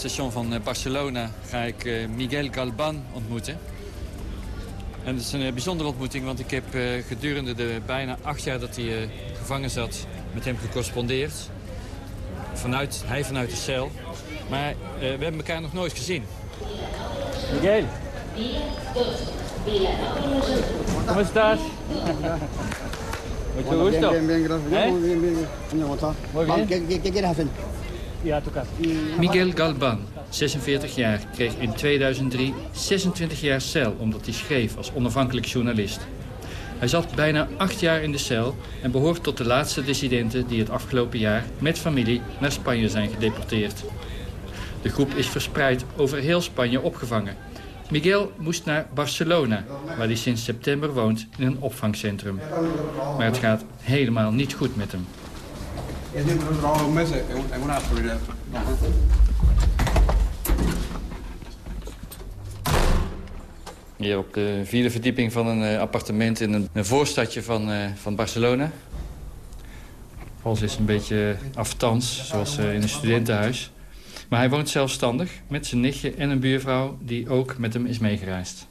Station van Barcelona ga ik Miguel Galban ontmoeten. En het is een bijzondere ontmoeting, want ik heb gedurende de bijna acht jaar dat hij gevangen zat... met hem gecorrespondeerd. Vanuit, hij vanuit de cel. Maar we hebben elkaar nog nooit gezien. Miguel. ¿Cómo estás? Mucho gusto. Bien, bien, gracias. ¿Eh? Muy bien, bien. ¿Cómo estás? Muy bien. ¿Qué, qué, qué quieres hacer? Miguel Galban, 46 jaar, kreeg in 2003 26 jaar cel... omdat hij schreef als onafhankelijk journalist. Hij zat bijna acht jaar in de cel en behoort tot de laatste dissidenten... die het afgelopen jaar met familie naar Spanje zijn gedeporteerd. De groep is verspreid over heel Spanje opgevangen. Miguel moest naar Barcelona, waar hij sinds september woont in een opvangcentrum. Maar het gaat helemaal niet goed met hem. Él siempre trabaja dos meses en una gasolinera. Hier op de vierde verdieping van een eh, appartement in een, een voorstadje van, eh, van Barcelona. Alles is een beetje aftans, zoals eh, in een studentenhuis. Maar hij woont zelfstandig met zijn nichtje en een buurvrouw die ook met hem is meegereisd.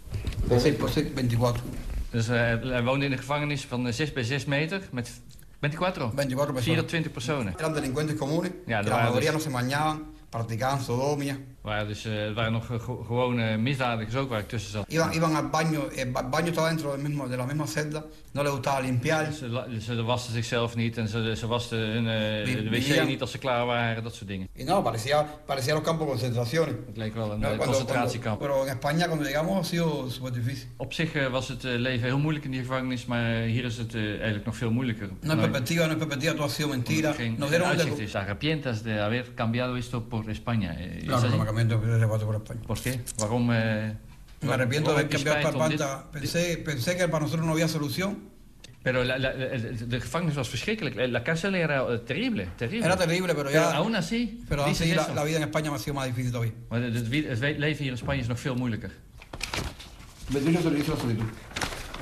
De 6 por 6, 24. Dus hij woonde in een gevangenis van eh, 6 bij 6 meter met 24, 24 personas. 24 personen. Eran delincuentes comunes. Ja, que la mayoría no se bañaban, practicaban sodomia. Waren dus, er waren nog ge- gewone misdadigers ook waar ik tussen zat. Iban, iban al baño, el ba- baño estaba dentro mismo, de la misma celda, no les gustaba limpiar. Ze, ze wasten zichzelf niet en ze, ze wasten hun, Wie- de wc niet als ze klaar waren, dat soort dingen. No, parecía, parecía los campos de concentraciones. Het leek wel een No, concentratiekamp. pero en España cuando llegamos ha sido súper difícil. Op zich was het leven heel moeilijk in die gevangenis, maar hier is het eigenlijk nog veel moeilijker. No perspectiva, no perspectiva, todo ha sido mentira. geen, geen uitzicht is. ¿Te arrepientas de haber cambiado esto por España? Claro, me niet? cambié de reparto por España. ¿Por qué? Eh, Me waar- arrepiento de haber cambiado para Panta. Pensé, pensé que para nosotros no había solución. Pero la, la- de, gevangenis was verschrikkelijk. La cárcel era eh, terrible, terrible. Era terrible, pero Pero ya. aún así, Pero aún así la, la vida en España me ha sido más difícil todavía. Het, het, het leven hier in Spanje is nog veel moeilijker. Servicio la solicitud.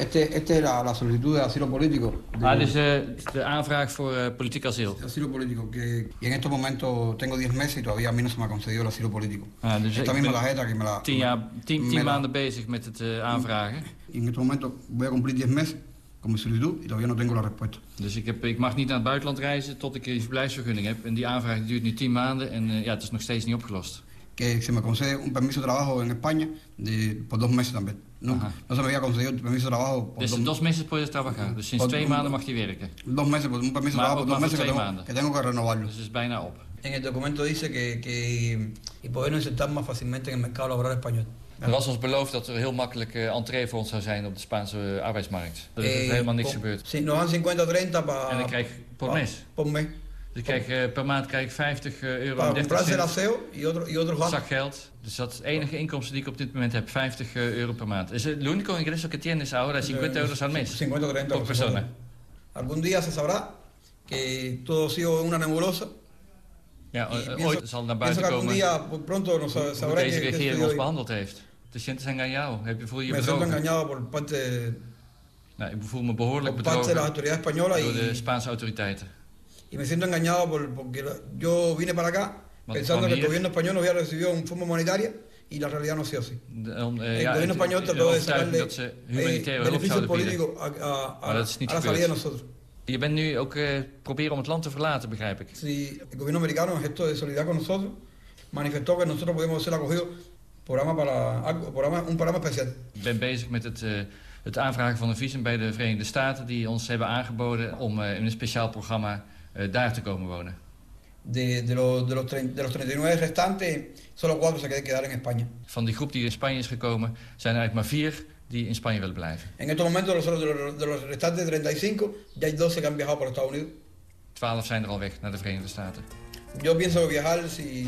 Este, este es la, la solicitud de asilo político. De, Ah, dus eh, de aanvraag voor eh, politiek asiel. de asilo político, que y en estos momentos tengo 10 meses y todavía a mí no se me ha concedido el asilo político. Ah, dus Esta ik misma ben tarjeta que me la... tien, jaar, tien, me tien la- maanden bezig met het eh, aanvragen. Y en estos momentos voy a cumplir 10 meses con mi solicitud y todavía no tengo la respuesta. Dus ik, heb, ik mag niet naar het buitenland reizen tot ik een verblijfsvergunning heb. En die aanvraag duurt nu tien maanden en eh, ja, het is nog steeds niet opgelost. Que se me concede un permiso de trabajo en España de, por dos meses también. No, no se me había concedido el permiso de trabajo por Dus dos, dos meses puedes trabajar. Dus sinds twee maanden mag hij werken. dos meses, por un permiso de Maar trabajo por dos meses que twee tengo, maanden. que tengo que renovarlo. Dus het is bijna op. En el documento dice que, que y podernos insertar más fácilmente en el mercado laboral español. Er was ons beloofd dat er heel makkelijk eh, entree voor ons zou zijn op de Spaanse arbeidsmarkt. Er is Eh, helemaal niks gebeurd. Sí, nos dan 50 30 para En ik krijg per mes. por mes Dus ik krijg, eh, per maand krijg ik 50 euro en para 30 comprarse el cent y otro y gastos. zakgeld. Dus dat is het enige inkomsten die ik op dit moment heb. 50 euro per maand. Dus het único ingreso que tienes ahora es 50 euros al mes. 50 30 Por persona. Algún día se sabrá que todo ha sido una nebulosa. Ja, eh, ooit zal naar buiten komen día pronto nos hoe deze regering ons behandeld heeft. De sientes aan jou. Heb je, voel je je bedrogen? engañado por parte, Nou, ik voel me behoorlijk bedrogen door de Spaanse autoriteiten. Y me siento engañado por, porque yo vine para acá pensando que el gobierno español nos había recibido en forma humanitaria y la realidad no ha sido así. De- om, eh, El ja, gobierno het- español de trató de sacarle dat ze eh, humanitaire hulp beneficios políticos a, a- a- a la salida de nosotros. Je bent nu ook eh, proberen om het land te verlaten, begrijp ik. Si el gobierno americano, en gesto de solidaridad con nosotros, manifestó que nosotros podíamos ser acogidos programa para, programa, un programa especial. Ik ben bezig met het, eh, het aanvragen van een visum bij de Verenigde Staten... die ons hebben aangeboden om eh, in een speciaal programma eh, daar te komen wonen. De, de, los, de, los, de los 39 restantes, solo cuatro se quieren quedar en España. Van die groep die in Spanje is gekomen, zijn er eigenlijk maar vier die in Spanje willen blijven. En estos momentos, los, de, los, de los restantes 35, ya hay 12 que han viajado por Estados Unidos. Twaalf zijn er al weg naar de Verenigde Staten. Yo pienso viajar si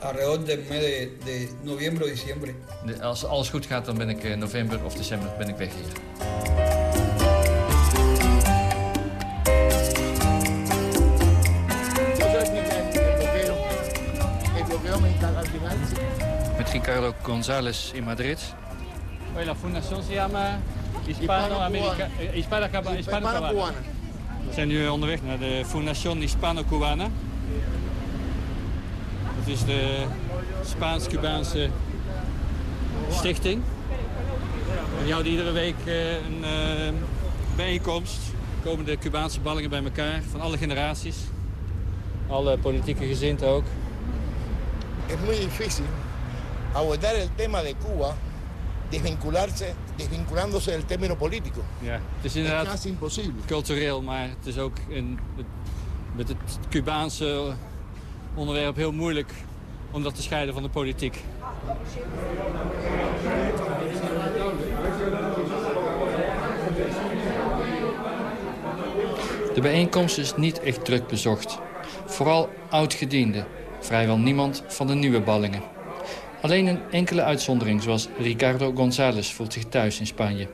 alrededor del mes de, de noviembre o diciembre. De- als alles goed gaat, dan ben ik in november of december ben ik weg hier. Ricardo González in Madrid. La fundación se llama Hispano-Americana. Hispano-Cubana. We zijn nu onderweg naar de Fundación Hispano-Cubana. Dat is de Spaans-Cubaanse stichting. Die houden iedere week eh, een uh, bijeenkomst. Komen de Cubaanse ballingen bij elkaar van alle generaties. Alle politieke gezinten ook. Es muy difícil abordar el tema de Cuba desvincularse, desvinculándose del término político. Ja, het is inderdaad cultureel, maar het is ook in, met het Cubaanse onderwerp heel moeilijk om dat te scheiden van de politiek. De bijeenkomst is niet echt druk bezocht. Vooral oud-gedienden, vrijwel niemand van de nieuwe ballingen. Alleen een enkele uitzondering, zoals Ricardo González, voelt zich thuis in Spanje.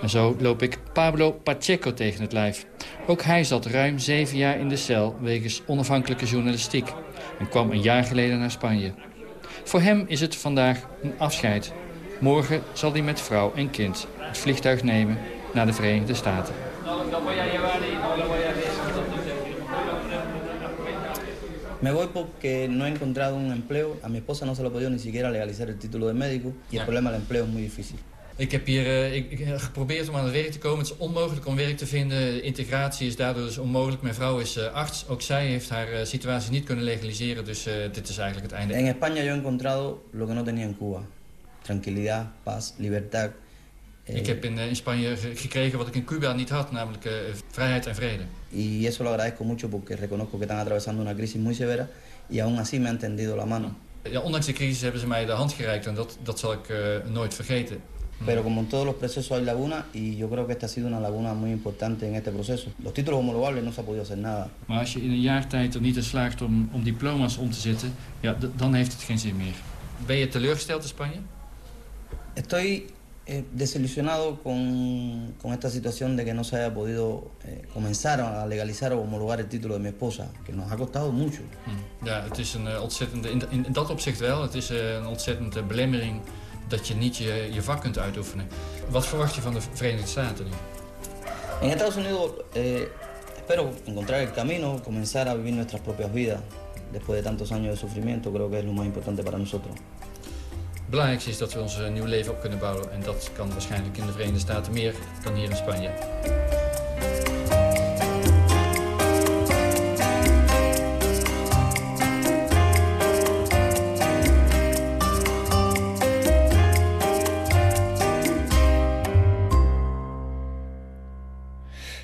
En zo loop ik Pablo Pacheco tegen het lijf. Ook hij zat ruim zeven jaar in de cel wegens onafhankelijke journalistiek... en kwam een jaar geleden naar Spanje. Voor hem is het vandaag een afscheid. Morgen zal hij met vrouw en kind het vliegtuig nemen naar de Verenigde Staten. Me voy porque no he encontrado un empleo. A mi esposa no se lo podido ni siquiera legalizar el título de médico. Y el problema del empleo es muy difícil. Ik heb hier uh, ik, ik geprobeerd om aan het werk te komen. Het is onmogelijk om werk te vinden. Integratie is daardoor dus onmogelijk. Mijn vrouw is uh, arts. Ook zij heeft haar uh, situatie niet kunnen legaliseren. Dus dit is eigenlijk het einde. En España yo he encontrado lo que no tenía en Cuba. Tranquilidad, paz, libertad. Ik heb in, in Spanje gekregen wat ik in Cuba niet had, namelijk vrijheid en vrede. Y eso lo agradezco mucho porque reconozco que están atravesando una crisis muy severa y aún así me han tendido la mano. Ja, ondanks de crisis hebben ze mij de hand gereikt en dat, dat zal ik nooit vergeten. Pero como en todos los procesos hay lagunas y yo creo que esta ha sido una laguna muy importante en este proceso. Los títulos homologables no se ha podido hacer nada. Maar als je in een jaar tijd er niet in slaagt om, om diploma's om te zetten, ja, dan heeft het geen zin meer. Ben je teleurgesteld in Spanje? Estoy eh, desilusionado con, con esta situación de que no se haya podido eh, comenzar a legalizar o homologar el título de mi esposa, que nos ha costado mucho. Ja, het is een uh, ontzettende, in, in, dat opzicht wel, het is uh, een ontzettende belemmering dat je niet je, je vak kunt uitoefenen. Wat verwacht je van de Verenigde Staten nu? En Estados Unidos eh, espero encontrar el camino, comenzar a vivir nuestras propias vidas. Después de tantos años de sufrimiento, creo que es lo más importante para nosotros. Belangrijkste is dat we ons nieuw leven op kunnen bouwen. En dat kan waarschijnlijk in de Verenigde Staten meer dan hier in Spanje.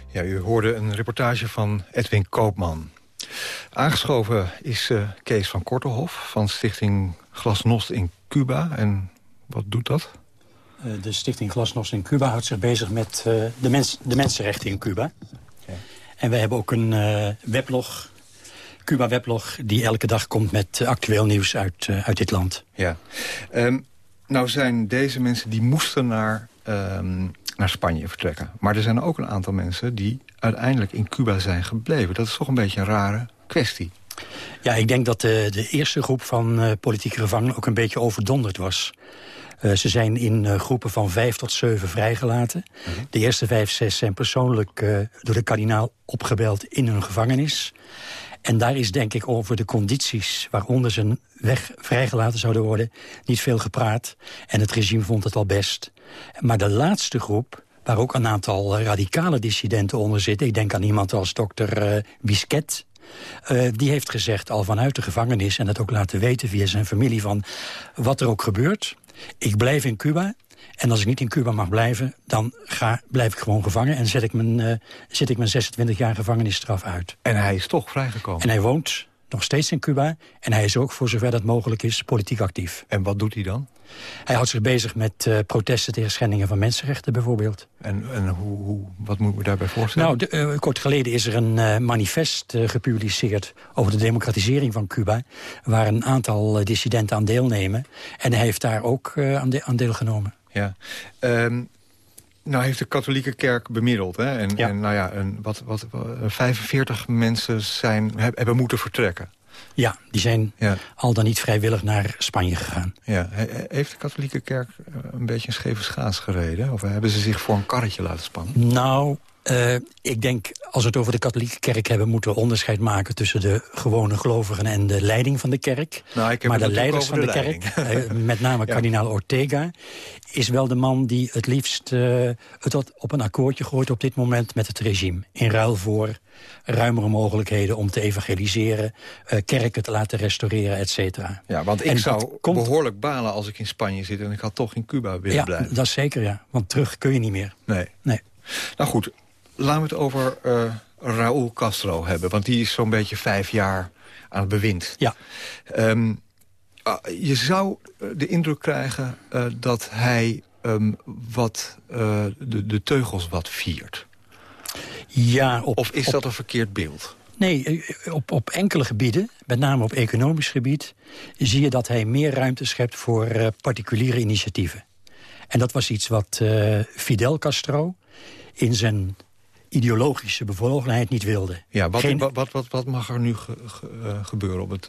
Ja, u hoorde een reportage van Edwin Koopman. Aangeschoven is uh, Kees van Kortenhof van Stichting Glasnost in Cuba. En wat doet dat? Uh, de Stichting Glasnost in Cuba houdt zich bezig met uh, de, mens, de mensenrechten in Cuba. Okay. En wij hebben ook een weblog, Cuba-weblog... die elke dag komt met actueel nieuws uit, uit dit land. Ja. Um, nou zijn deze mensen die moesten naar... Um, naar Spanje vertrekken. Maar er zijn ook een aantal mensen die uiteindelijk in Cuba zijn gebleven. Dat is toch een beetje een rare kwestie. Ja, ik denk dat de, de eerste groep van uh, politieke gevangenen ook een beetje overdonderd was. Uh, ze zijn in uh, groepen van vijf tot zeven vrijgelaten. -hmm. De eerste vijf, zes zijn persoonlijk door de kardinaal opgebeld in hun gevangenis. En daar is denk ik over de condities waaronder ze weg vrijgelaten zouden worden... niet veel gepraat. En het regime vond het al best. Maar de laatste groep, waar ook een aantal radicale dissidenten onder zitten... ik denk aan iemand als dokter Bisquet... Uh, die heeft gezegd al vanuit de gevangenis... en dat ook laten weten via zijn familie van wat er ook gebeurt. Ik blijf in Cuba en als ik niet in Cuba mag blijven, dan ga, blijf ik gewoon gevangen... en zet ik mijn, uh, zit ik mijn 26 jaar gevangenisstraf uit. En hij is toch vrijgekomen? En hij woont nog steeds in Cuba. En hij is ook, voor zover dat mogelijk is, politiek actief. En wat doet hij dan? Hij houdt zich bezig met uh, protesten tegen schendingen van mensenrechten bijvoorbeeld. En, en hoe, hoe, wat moet we daarbij voorstellen? Nou, de, uh, kort geleden is er een uh, manifest gepubliceerd over de democratisering van Cuba... waar een aantal dissidenten aan deelnemen. En hij heeft daar ook aan, de, aan deelgenomen. Ja. Um, nou heeft de katholieke kerk bemiddeld. Hè? En, ja. en nou ja, een, wat, wat, 45 mensen zijn, hebben moeten vertrekken. Ja, die zijn ja. al dan niet vrijwillig naar Spanje gegaan. Ja. Heeft de katholieke kerk een beetje een scheve schaats gereden? Of hebben ze zich voor een karretje laten spannen? Nou, Uh, ik denk, als we het over de katholieke kerk hebben... moeten we onderscheid maken tussen de gewone gelovigen... en de leiding van de kerk. Nou, maar de leiders van de, de kerk, uh, met name ja. kardinaal Ortega... is wel de man die het liefst uh, het op een akkoordje gooit op dit moment met het regime. In ruil voor ruimere mogelijkheden om te evangeliseren... kerken te laten restaureren, et cetera. Ja, want ik en zou komt... behoorlijk balen als ik in Spanje zit... en ik had toch in Cuba willen ja, blijven. dat is zeker, ja. Want terug kun je niet meer. Nee. nee. Nou goed, laten we het over uh, Raúl Castro hebben. Want die is zo'n beetje vijf jaar aan het bewind. Ja. Um, uh, je zou de indruk krijgen uh, dat hij um, wat, de, de teugels wat viert. Ja, op, of is op, dat een verkeerd beeld? Nee, op, op enkele gebieden, met name op economisch gebied... zie je dat hij meer ruimte schept voor particuliere initiatieven. En dat was iets wat Fidel Castro in zijn ideologische bevlogenheid niet wilde. Ja, wat, Geen... wat, wat, wat, mag er nu ge, ge, uh, gebeuren op het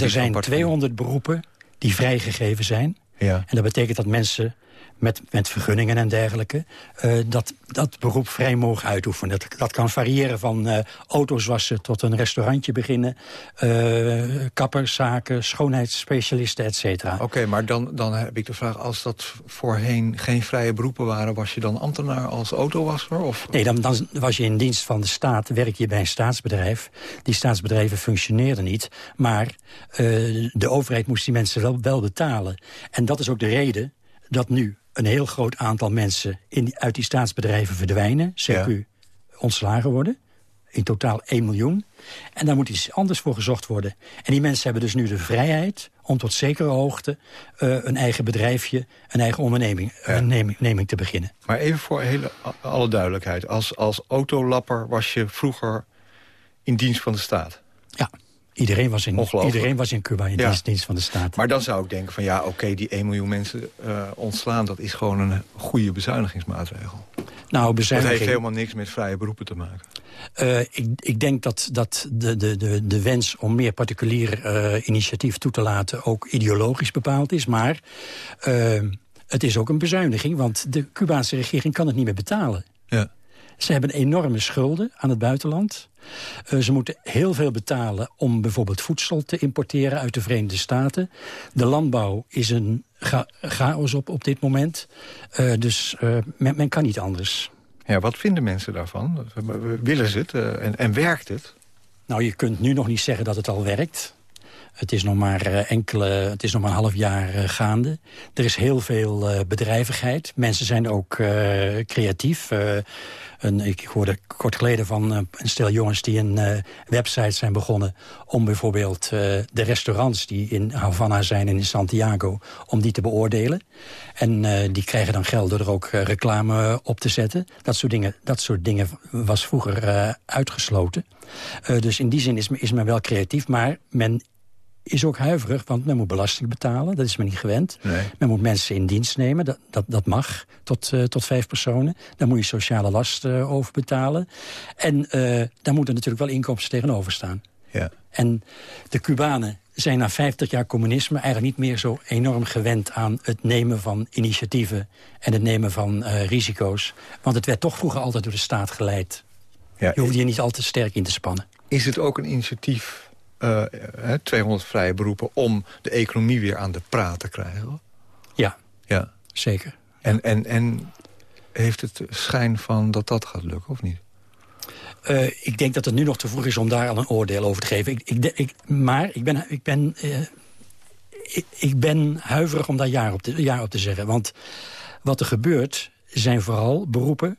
Er zijn 200 beroepen die vrijgegeven zijn. Ja. En dat betekent dat mensen met, met vergunningen en dergelijke... Uh, dat, dat beroep vrij mogen uitoefenen. Dat, dat kan variëren van uh, auto's wassen tot een restaurantje beginnen... Uh, kapperszaken, schoonheidsspecialisten, et cetera. Oké, okay, maar dan, dan heb ik de vraag... als dat voorheen geen vrije beroepen waren... was je dan ambtenaar als autowasser? Of? Nee, dan, dan was je in dienst van de staat, werk je bij een staatsbedrijf. Die staatsbedrijven functioneerden niet, maar de overheid moest die mensen wel, wel betalen. En dat is ook de reden dat nu een heel groot aantal mensen in die, uit die staatsbedrijven verdwijnen. CQ ja. ontslagen worden. In totaal 1 miljoen. En daar moet iets anders voor gezocht worden. En die mensen hebben dus nu de vrijheid om tot zekere hoogte uh, een eigen bedrijfje, een eigen onderneming, ja. een neming te beginnen. Maar even voor hele, alle duidelijkheid. Als, als autolapper was je vroeger in dienst van de staat? Ja. Iedereen was in, iedereen was in Cuba in ja. dienst van de staat. Maar dan zou ik denken van ja, oké, okay, die 1 miljoen mensen uh, ontslaan... dat is gewoon een goede bezuinigingsmaatregel. Nou, bezuiniging... Dat heeft helemaal niks met vrije beroepen te maken. Uh, ik, ik denk dat, dat de, de, de, de wens om meer particulier uh, initiatief toe te laten... ook ideologisch bepaald is, maar het is ook een bezuiniging... want de Cubaanse regering kan het niet meer betalen. Ja. Ze hebben enorme schulden aan het buitenland. Uh, ze moeten heel veel betalen om bijvoorbeeld voedsel te importeren uit de Verenigde Staten. De landbouw is een cha chaos op, op dit moment. Uh, dus uh, men, men, kan niet anders. Ja, wat vinden mensen daarvan? Willen ze het en, en werkt het? Nou, je kunt nu nog niet zeggen dat het al werkt. Het is nog maar enkele, het is nog maar een half jaar uh, gaande. Er is heel veel uh, bedrijvigheid. Mensen zijn ook uh, creatief. Een, ik hoorde kort geleden van een stel jongens die een website zijn begonnen... om bijvoorbeeld de restaurants die in Havana zijn en in Santiago... om die te beoordelen. En die krijgen dan geld door er ook reclame op te zetten. Dat soort dingen, dat soort dingen was vroeger uitgesloten. dus in die zin is, is men wel creatief, maar men is ook huiverig, want men moet belasting betalen. Dat is men niet gewend. Nee. Men moet mensen in dienst nemen, dat, dat, dat mag, tot, uh, tot vijf personen. Daar moet je sociale last uh, over betalen. En uh, daar moeten natuurlijk wel inkomsten tegenover staan. Ja. En de Cubanen zijn na 50 jaar communisme eigenlijk niet meer zo enorm gewend aan het nemen van initiatieven en het nemen van risico's. Want het werd toch vroeger altijd door de staat geleid. Ja, je hoeft je niet al te sterk in te spannen. Is het ook een initiatief uh, 200 vrije beroepen om de economie weer aan de praat te krijgen? Ja, ja. zeker. En, en, en heeft het schijn van dat dat gaat lukken, of niet? Uh, ik denk dat het nu nog te vroeg is om daar al een oordeel over te geven. Ik, ik, ik, maar ik ben, ik, ben, uh, ik, ik, ben huiverig om daar ja op, te, ja op te zeggen. Want wat er gebeurt zijn vooral beroepen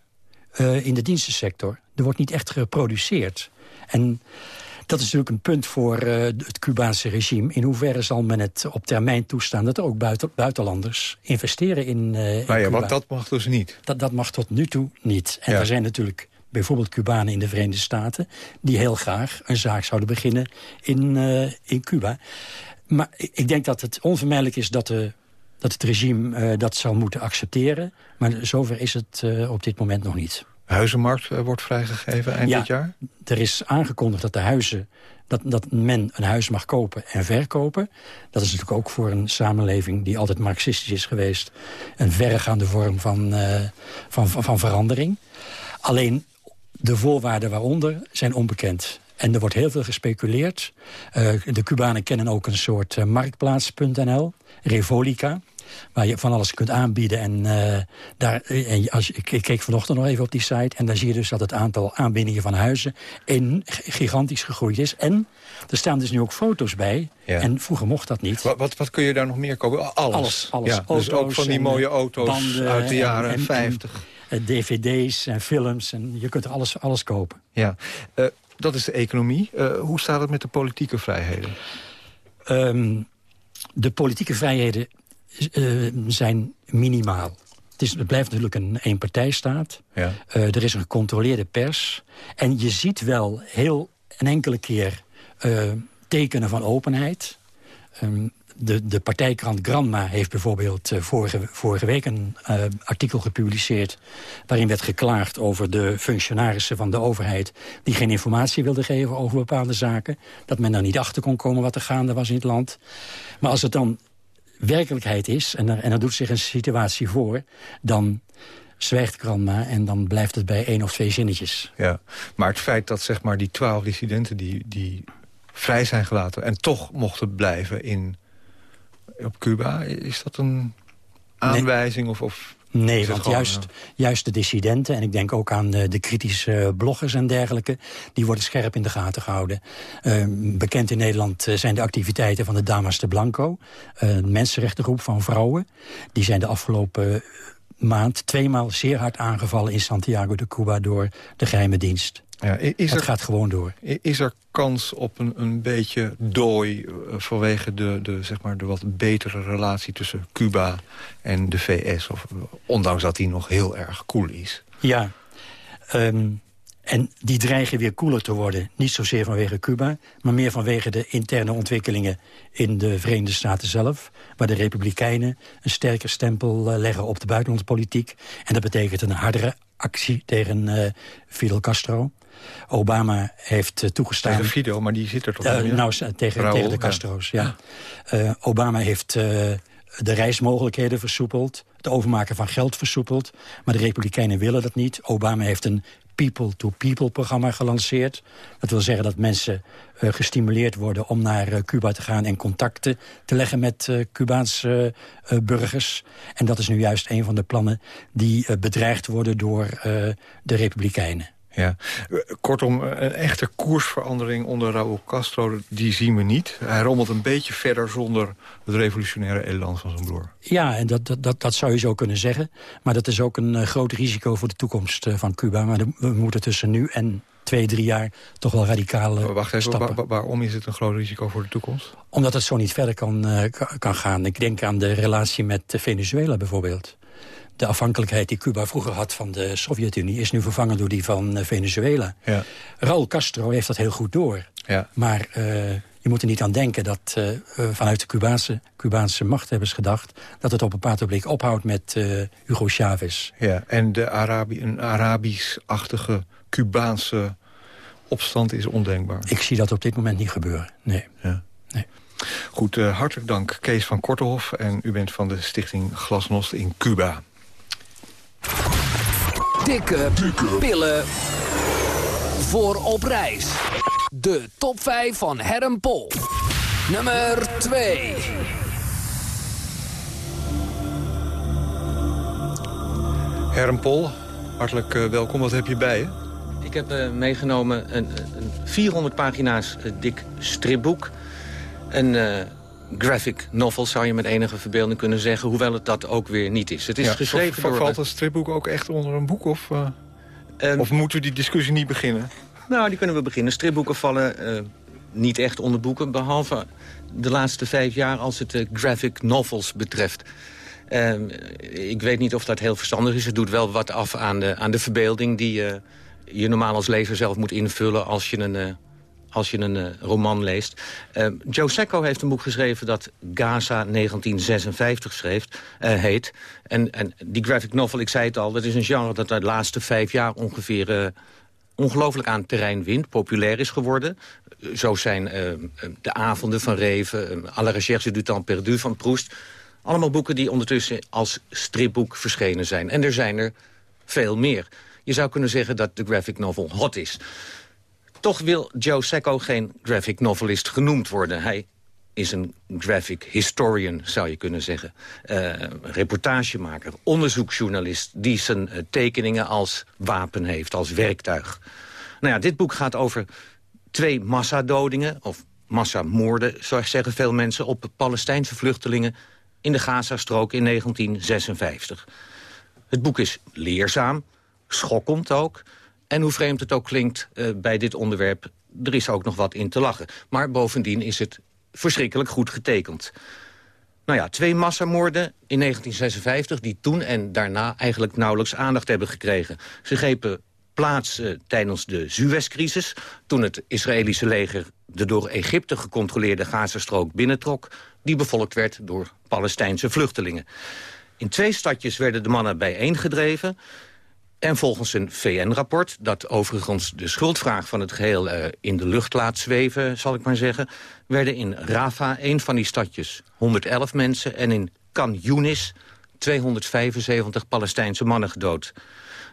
uh, in de dienstensector. Er wordt niet echt geproduceerd. En dat is natuurlijk een punt voor uh, het Cubaanse regime. In hoeverre zal men het op termijn toestaan... dat er ook buiten, buitenlanders investeren in, uh, in nou ja, Cuba. Want dat mag dus niet? Dat, dat mag tot nu toe niet. En ja. er zijn natuurlijk bijvoorbeeld Cubanen in de Verenigde Staten... die heel graag een zaak zouden beginnen in, uh, in Cuba. Maar ik denk dat het onvermijdelijk is dat, de, dat het regime uh, dat zal moeten accepteren. Maar zover is het uh, op dit moment nog niet huizenmarkt uh, wordt vrijgegeven eind ja, dit jaar? er is aangekondigd dat de huizen... Dat, dat men een huis mag kopen en verkopen. Dat is natuurlijk ook voor een samenleving die altijd marxistisch is geweest... een verregaande vorm van, uh, van, van, van verandering. Alleen De voorwaarden waaronder zijn onbekend. En er wordt heel veel gespeculeerd. Uh, de Cubanen kennen ook een soort uh, marktplaats.nl, Revolica waar je van alles kunt aanbieden. En, uh, daar, en als, ik, ik keek vanochtend nog even op die site... en daar zie je dus dat het aantal aanbiedingen van huizen... in, gigantisch gegroeid is. En er staan dus nu ook foto's bij. Ja. En vroeger mocht dat niet. Wat, wat, wat, kun je daar nog meer kopen? Alles? Alles. alles. Ja, dus ook van die mooie auto's uit de jaren en, 50. En, dvd's en films. En je kunt er alles, alles kopen. Ja. Uh, dat is de economie. Uh, hoe staat het met de politieke vrijheden? Um, de politieke vrijheden uh, zijn minimaal. Het, is, het blijft natuurlijk een eenpartijstaat. Ja. Uh, er is een gecontroleerde pers. En je ziet wel heel een enkele keer uh, tekenen van openheid. Um, de, de partijkrant Granma heeft bijvoorbeeld vorige, vorige week een uh, artikel gepubliceerd... waarin werd geklaagd over de functionarissen van de overheid... die geen informatie wilden geven over bepaalde zaken. Dat men daar niet achter kon komen wat er gaande was in het land. Maar als het dan werkelijkheid is, en er, en er doet zich een situatie voor... dan zwijgt Granma en dan blijft het bij één of twee zinnetjes. Ja, maar het feit dat zeg maar, die twaalf dissidenten die, die vrij zijn gelaten... en toch mochten blijven in, op Cuba, is dat een aanwijzing of... of Nee, want juist, juist de dissidenten, en ik denk ook aan de, de kritische bloggers en dergelijke... die worden scherp in de gaten gehouden. Uh, bekend in Nederland eh, zijn de activiteiten van de Damas de Blanco... Een mensenrechtengroep van vrouwen. Die zijn de afgelopen maand tweemaal zeer hard aangevallen in Santiago de Cuba... door de geheime dienst. Ja, is er, gaat gewoon door. Is er kans op een, een beetje dooi uh, vanwege de, de, zeg maar, de wat betere relatie tussen Cuba en de VS? Of, ondanks dat die nog heel erg koel cool is. Ja, um, en die dreigen weer koeler te worden. Niet zozeer vanwege Cuba, maar meer vanwege de interne ontwikkelingen in de Verenigde Staten zelf. Waar de Republikeinen een sterker stempel uh, leggen op de buitenlandpolitiek. En dat betekent een hardere actie tegen uh, Fidel Castro. Obama heeft uh, toegestaan... Tegen Fidel, maar die zit er toch uh, niet Nou, tegen, tegen de Castro's, ja. ja. Uh, Obama heeft de reismogelijkheden versoepeld. Het overmaken van geld versoepeld. Maar de Republikeinen willen dat niet. Obama heeft een people-to-people-programma gelanceerd. Dat wil zeggen dat mensen uh, gestimuleerd worden om naar uh, Cuba te gaan... en contacten te leggen met uh, Cubaanse burgers. En dat is nu juist een van de plannen die bedreigd worden door de Republikeinen. Ja. Kortom, een echte koersverandering onder Raúl Castro, die zien we niet. Hij rommelt een beetje verder zonder het revolutionaire elan van zijn broer. Ja, en dat, dat, dat, zou je zo kunnen zeggen. Maar dat is ook een uh, groot risico voor de toekomst uh, van Cuba. Maar we moeten tussen nu en twee, drie jaar toch wel radicale Wacht even, waar, waarom is het een groot risico voor de toekomst? Omdat het zo niet verder kan, uh, kan gaan. Ik denk aan de relatie met Venezuela bijvoorbeeld de afhankelijkheid die Cuba vroeger had van de Sovjet-Unie... is nu vervangen door die van uh, Venezuela. Ja. Raúl Castro heeft dat heel goed door. Ja. Maar uh, je moet er niet aan denken dat uh, vanuit de Cubaanse, Cubaanse machthebbers gedacht... dat het op een bepaald ogenblik ophoudt met Hugo Chavez. Ja, en de Arabi een Arabisch-achtige Cubaanse opstand is ondenkbaar. Ik zie dat op dit moment niet gebeuren, nee. Ja. nee. Goed, hartelijk dank Kees van Kortenhof. En u bent van de stichting Glasnost in Cuba. Dikke, pillen voor op reis. De top 5 van Herren Pol. Nummer 2. Herren Pol, hartelijk uh, welkom. Wat heb je bij je? Ik heb uh, meegenomen een, een, 400 pagina's uh, dik stripboek. Een graphic novel, zou je met enige verbeelding kunnen zeggen. Hoewel het dat ook weer niet is. Het is geschreven door... Valt het stripboek ook echt onder een boek? Of, uh, um, of moeten we die discussie niet beginnen? Nou, die kunnen we beginnen. Stripboeken vallen uh, niet echt onder boeken. Behalve de laatste vijf jaar als het uh, graphic novels betreft. Ehm, ik weet niet of dat heel verstandig is. Het doet wel wat af aan de, aan de verbeelding... die je normaal als lezer zelf moet invullen... als je een als je een uh, roman leest. Uh, Joe Sacco heeft een boek geschreven dat Gaza 1956 schreef, uh, heet. En, en die graphic novel, ik zei het al, dat is een genre dat de laatste vijf jaar ongeveer ongelooflijk aan terrein wint, populair is geworden. Zo zijn De Avonden van Reven, uh, la recherche du temps perdu van Proust. Allemaal boeken die ondertussen als stripboek verschenen zijn. En er zijn er veel meer. Je zou kunnen zeggen dat de graphic novel hot is. Toch wil Joe Sacco geen graphic novelist genoemd worden. Hij is een graphic historian, zou je kunnen zeggen. Uh, reportagemaker, onderzoeksjournalist... die zijn uh, tekeningen als wapen heeft, als werktuig. Nou ja, dit boek gaat over twee massadodingen... of massamoorden, zeggen veel mensen... op Palestijnse vluchtelingen in de Gazastrook in 1956. Het boek is leerzaam, schokkend ook... en hoe vreemd het ook klinkt uh, bij dit onderwerp... er is ook nog wat in te lachen. Maar bovendien is het verschrikkelijk goed getekend. Nou ja, twee massamoorden in 1956 die toen en daarna eigenlijk nauwelijks aandacht hebben gekregen. Ze grepen plaats uh, tijdens de Suezcrisis... toen het Israëlische leger de door Egypte gecontroleerde Gazastrook binnentrok... die bevolkt werd door Palestijnse vluchtelingen. In twee stadjes werden de mannen bijeengedreven... En volgens een VN-rapport, dat overigens de schuldvraag van het geheel uh, in de lucht laat zweven, zal ik maar zeggen, werden in Rafah, een van die stadjes, 111 mensen en in Khan Yunis 275 Palestijnse mannen gedood.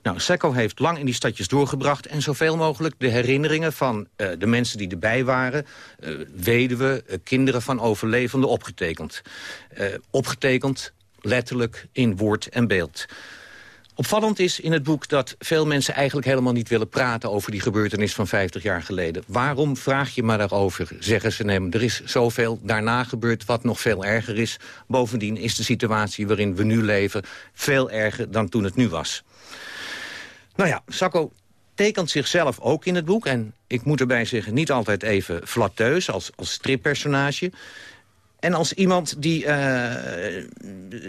Nou, Secco heeft lang in die stadjes doorgebracht... en zoveel mogelijk de herinneringen van uh, de mensen die erbij waren... Uh, weduwen, uh, kinderen van overlevenden opgetekend. opgetekend, letterlijk, in woord en beeld. Opvallend is in het boek dat veel mensen eigenlijk helemaal niet willen praten... over die gebeurtenis van 50 jaar geleden. Waarom vraag je maar daarover, zeggen ze. Nee, er is zoveel daarna gebeurd wat nog veel erger is. Bovendien is de situatie waarin we nu leven veel erger dan toen het nu was. Nou ja, Sacco tekent zichzelf ook in het boek. En ik moet erbij zeggen, niet altijd even flatteus als, als strippersonage. En als iemand die uh,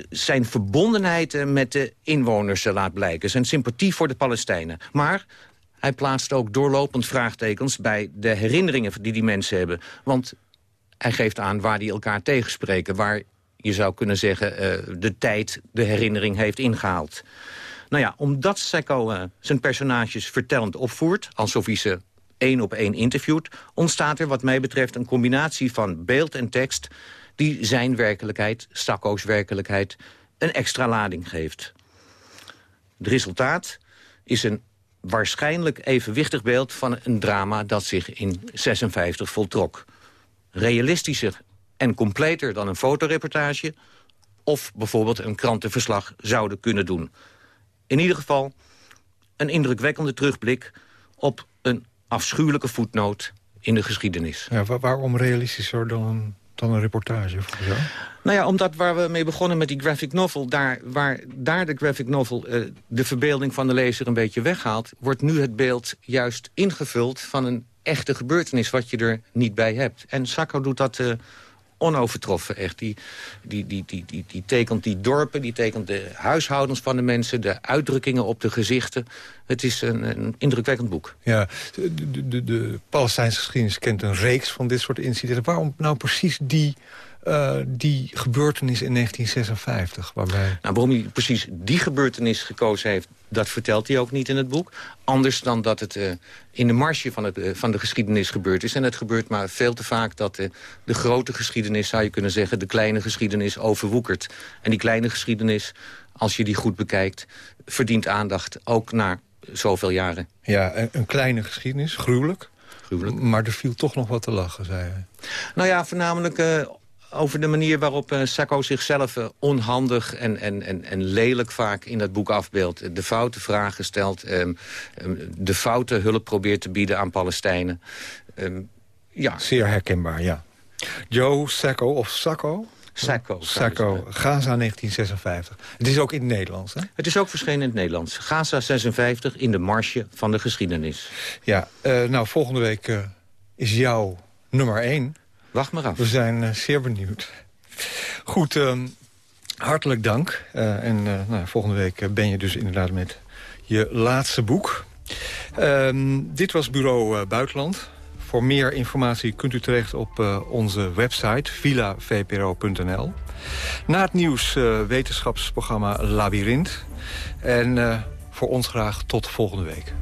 zijn verbondenheid eh, met de inwoners laat blijken. Zijn sympathie voor de Palestijnen. Maar hij plaatst ook doorlopend vraagtekens bij de herinneringen die die mensen hebben. Want hij geeft aan waar die elkaar tegenspreken. Waar je zou kunnen zeggen uh, de tijd de herinnering heeft ingehaald. Nou ja, omdat Secco uh, zijn personages vertellend opvoert... alsof hij ze één op één interviewt... ontstaat er wat mij betreft een combinatie van beeld en tekst... die zijn werkelijkheid, Sacco's werkelijkheid, een extra lading geeft. Het resultaat is een waarschijnlijk evenwichtig beeld van een drama... dat zich in 56 voltrok. Realistischer en completer dan een fotoreportage... of bijvoorbeeld een krantenverslag zouden kunnen doen... In ieder geval een indrukwekkende terugblik op een afschuwelijke voetnoot in de geschiedenis. Ja, waarom realistischer dan een, dan een reportage? Of zo? Nou ja, omdat waar we mee begonnen met die graphic novel... daar, waar daar de graphic novel uh, de verbeelding van de lezer een beetje weghaalt... wordt nu het beeld juist ingevuld van een echte gebeurtenis... wat je er niet bij hebt. En Sacco doet dat... Uh, onovertroffen. Echt. Die, die, die, die, die, die tekent die dorpen, die tekent de huishoudens van de mensen... de uitdrukkingen op de gezichten. Het is een, indrukwekkend boek. Ja, de, de, de Palestijnse geschiedenis kent een reeks van dit soort incidenten. Waarom nou precies die uh, die gebeurtenis in 1956? Waarbij... Nou, waarom hij precies die gebeurtenis gekozen heeft... dat vertelt hij ook niet in het boek. Anders dan dat het uh, in de marge van, het, uh, van de geschiedenis gebeurd is. En het gebeurt maar veel te vaak dat de grote geschiedenis... zou je kunnen zeggen, de kleine geschiedenis overwoekert. En die kleine geschiedenis, als je die goed bekijkt... verdient aandacht, ook na zoveel jaren. Ja, een, een kleine geschiedenis, gruwelijk. Gruwelijk. Maar er viel toch nog wat te lachen, zei hij. Nou ja, voornamelijk over de manier waarop uh, Sacco zichzelf uh, onhandig en, en, en, en lelijk vaak in dat boek afbeeldt. De foute vragen stelt, um, um, de foute hulp probeert te bieden aan Palestijnen. Um, ja. Zeer herkenbaar, ja. Joe Sacco, of Sacco? Sacco. Sacco, Gaza 1956. Het is ook in het Nederlands, hè? Het is ook verschenen in het Nederlands. Gaza 56 in de marge van de geschiedenis. Ja, uh, nou, volgende week is jouw nummer 1... Wacht maar af. We zijn uh, zeer benieuwd. Goed, uh, hartelijk dank. Uh, en nou, volgende week ben je dus inderdaad met je laatste boek. Ehm, dit was Bureau Buitenland. Voor meer informatie kunt u terecht op onze website villavpro.nl. Na het nieuws wetenschapsprogramma Labyrinth. En voor ons graag tot volgende week.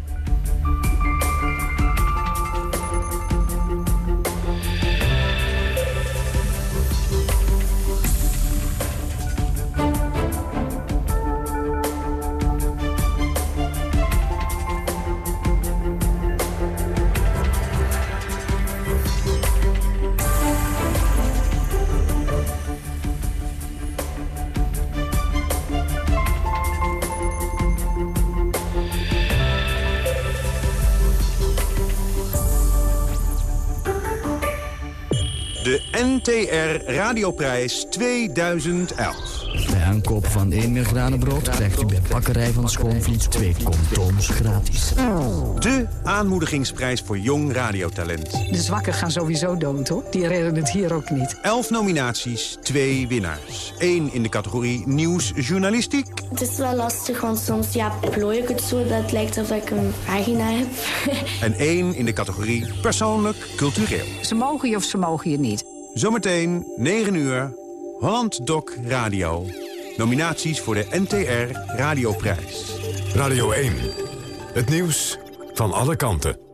NTR Radioprijs 2011. Bij aankoop van 1 meer brood krijgt u bij Bakkerij van Schoonvliet 2 condoms gratis. De aanmoedigingsprijs voor jong radiotalent. De zwakken gaan sowieso dood, hoor. Die redden het hier ook niet. 11 nominaties, 2 winnaars. 1 in de categorie nieuwsjournalistiek. Het is wel lastig, want soms ja, plooi ik het zo dat het lijkt alsof ik een vagina heb. en 1 in de categorie persoonlijk cultureel. Ze mogen je of ze mogen je niet. Zometeen, 9 uur, Holland Doc Radio. Nominaties voor de NTR Radioprijs. Radio 1. Het nieuws van alle kanten.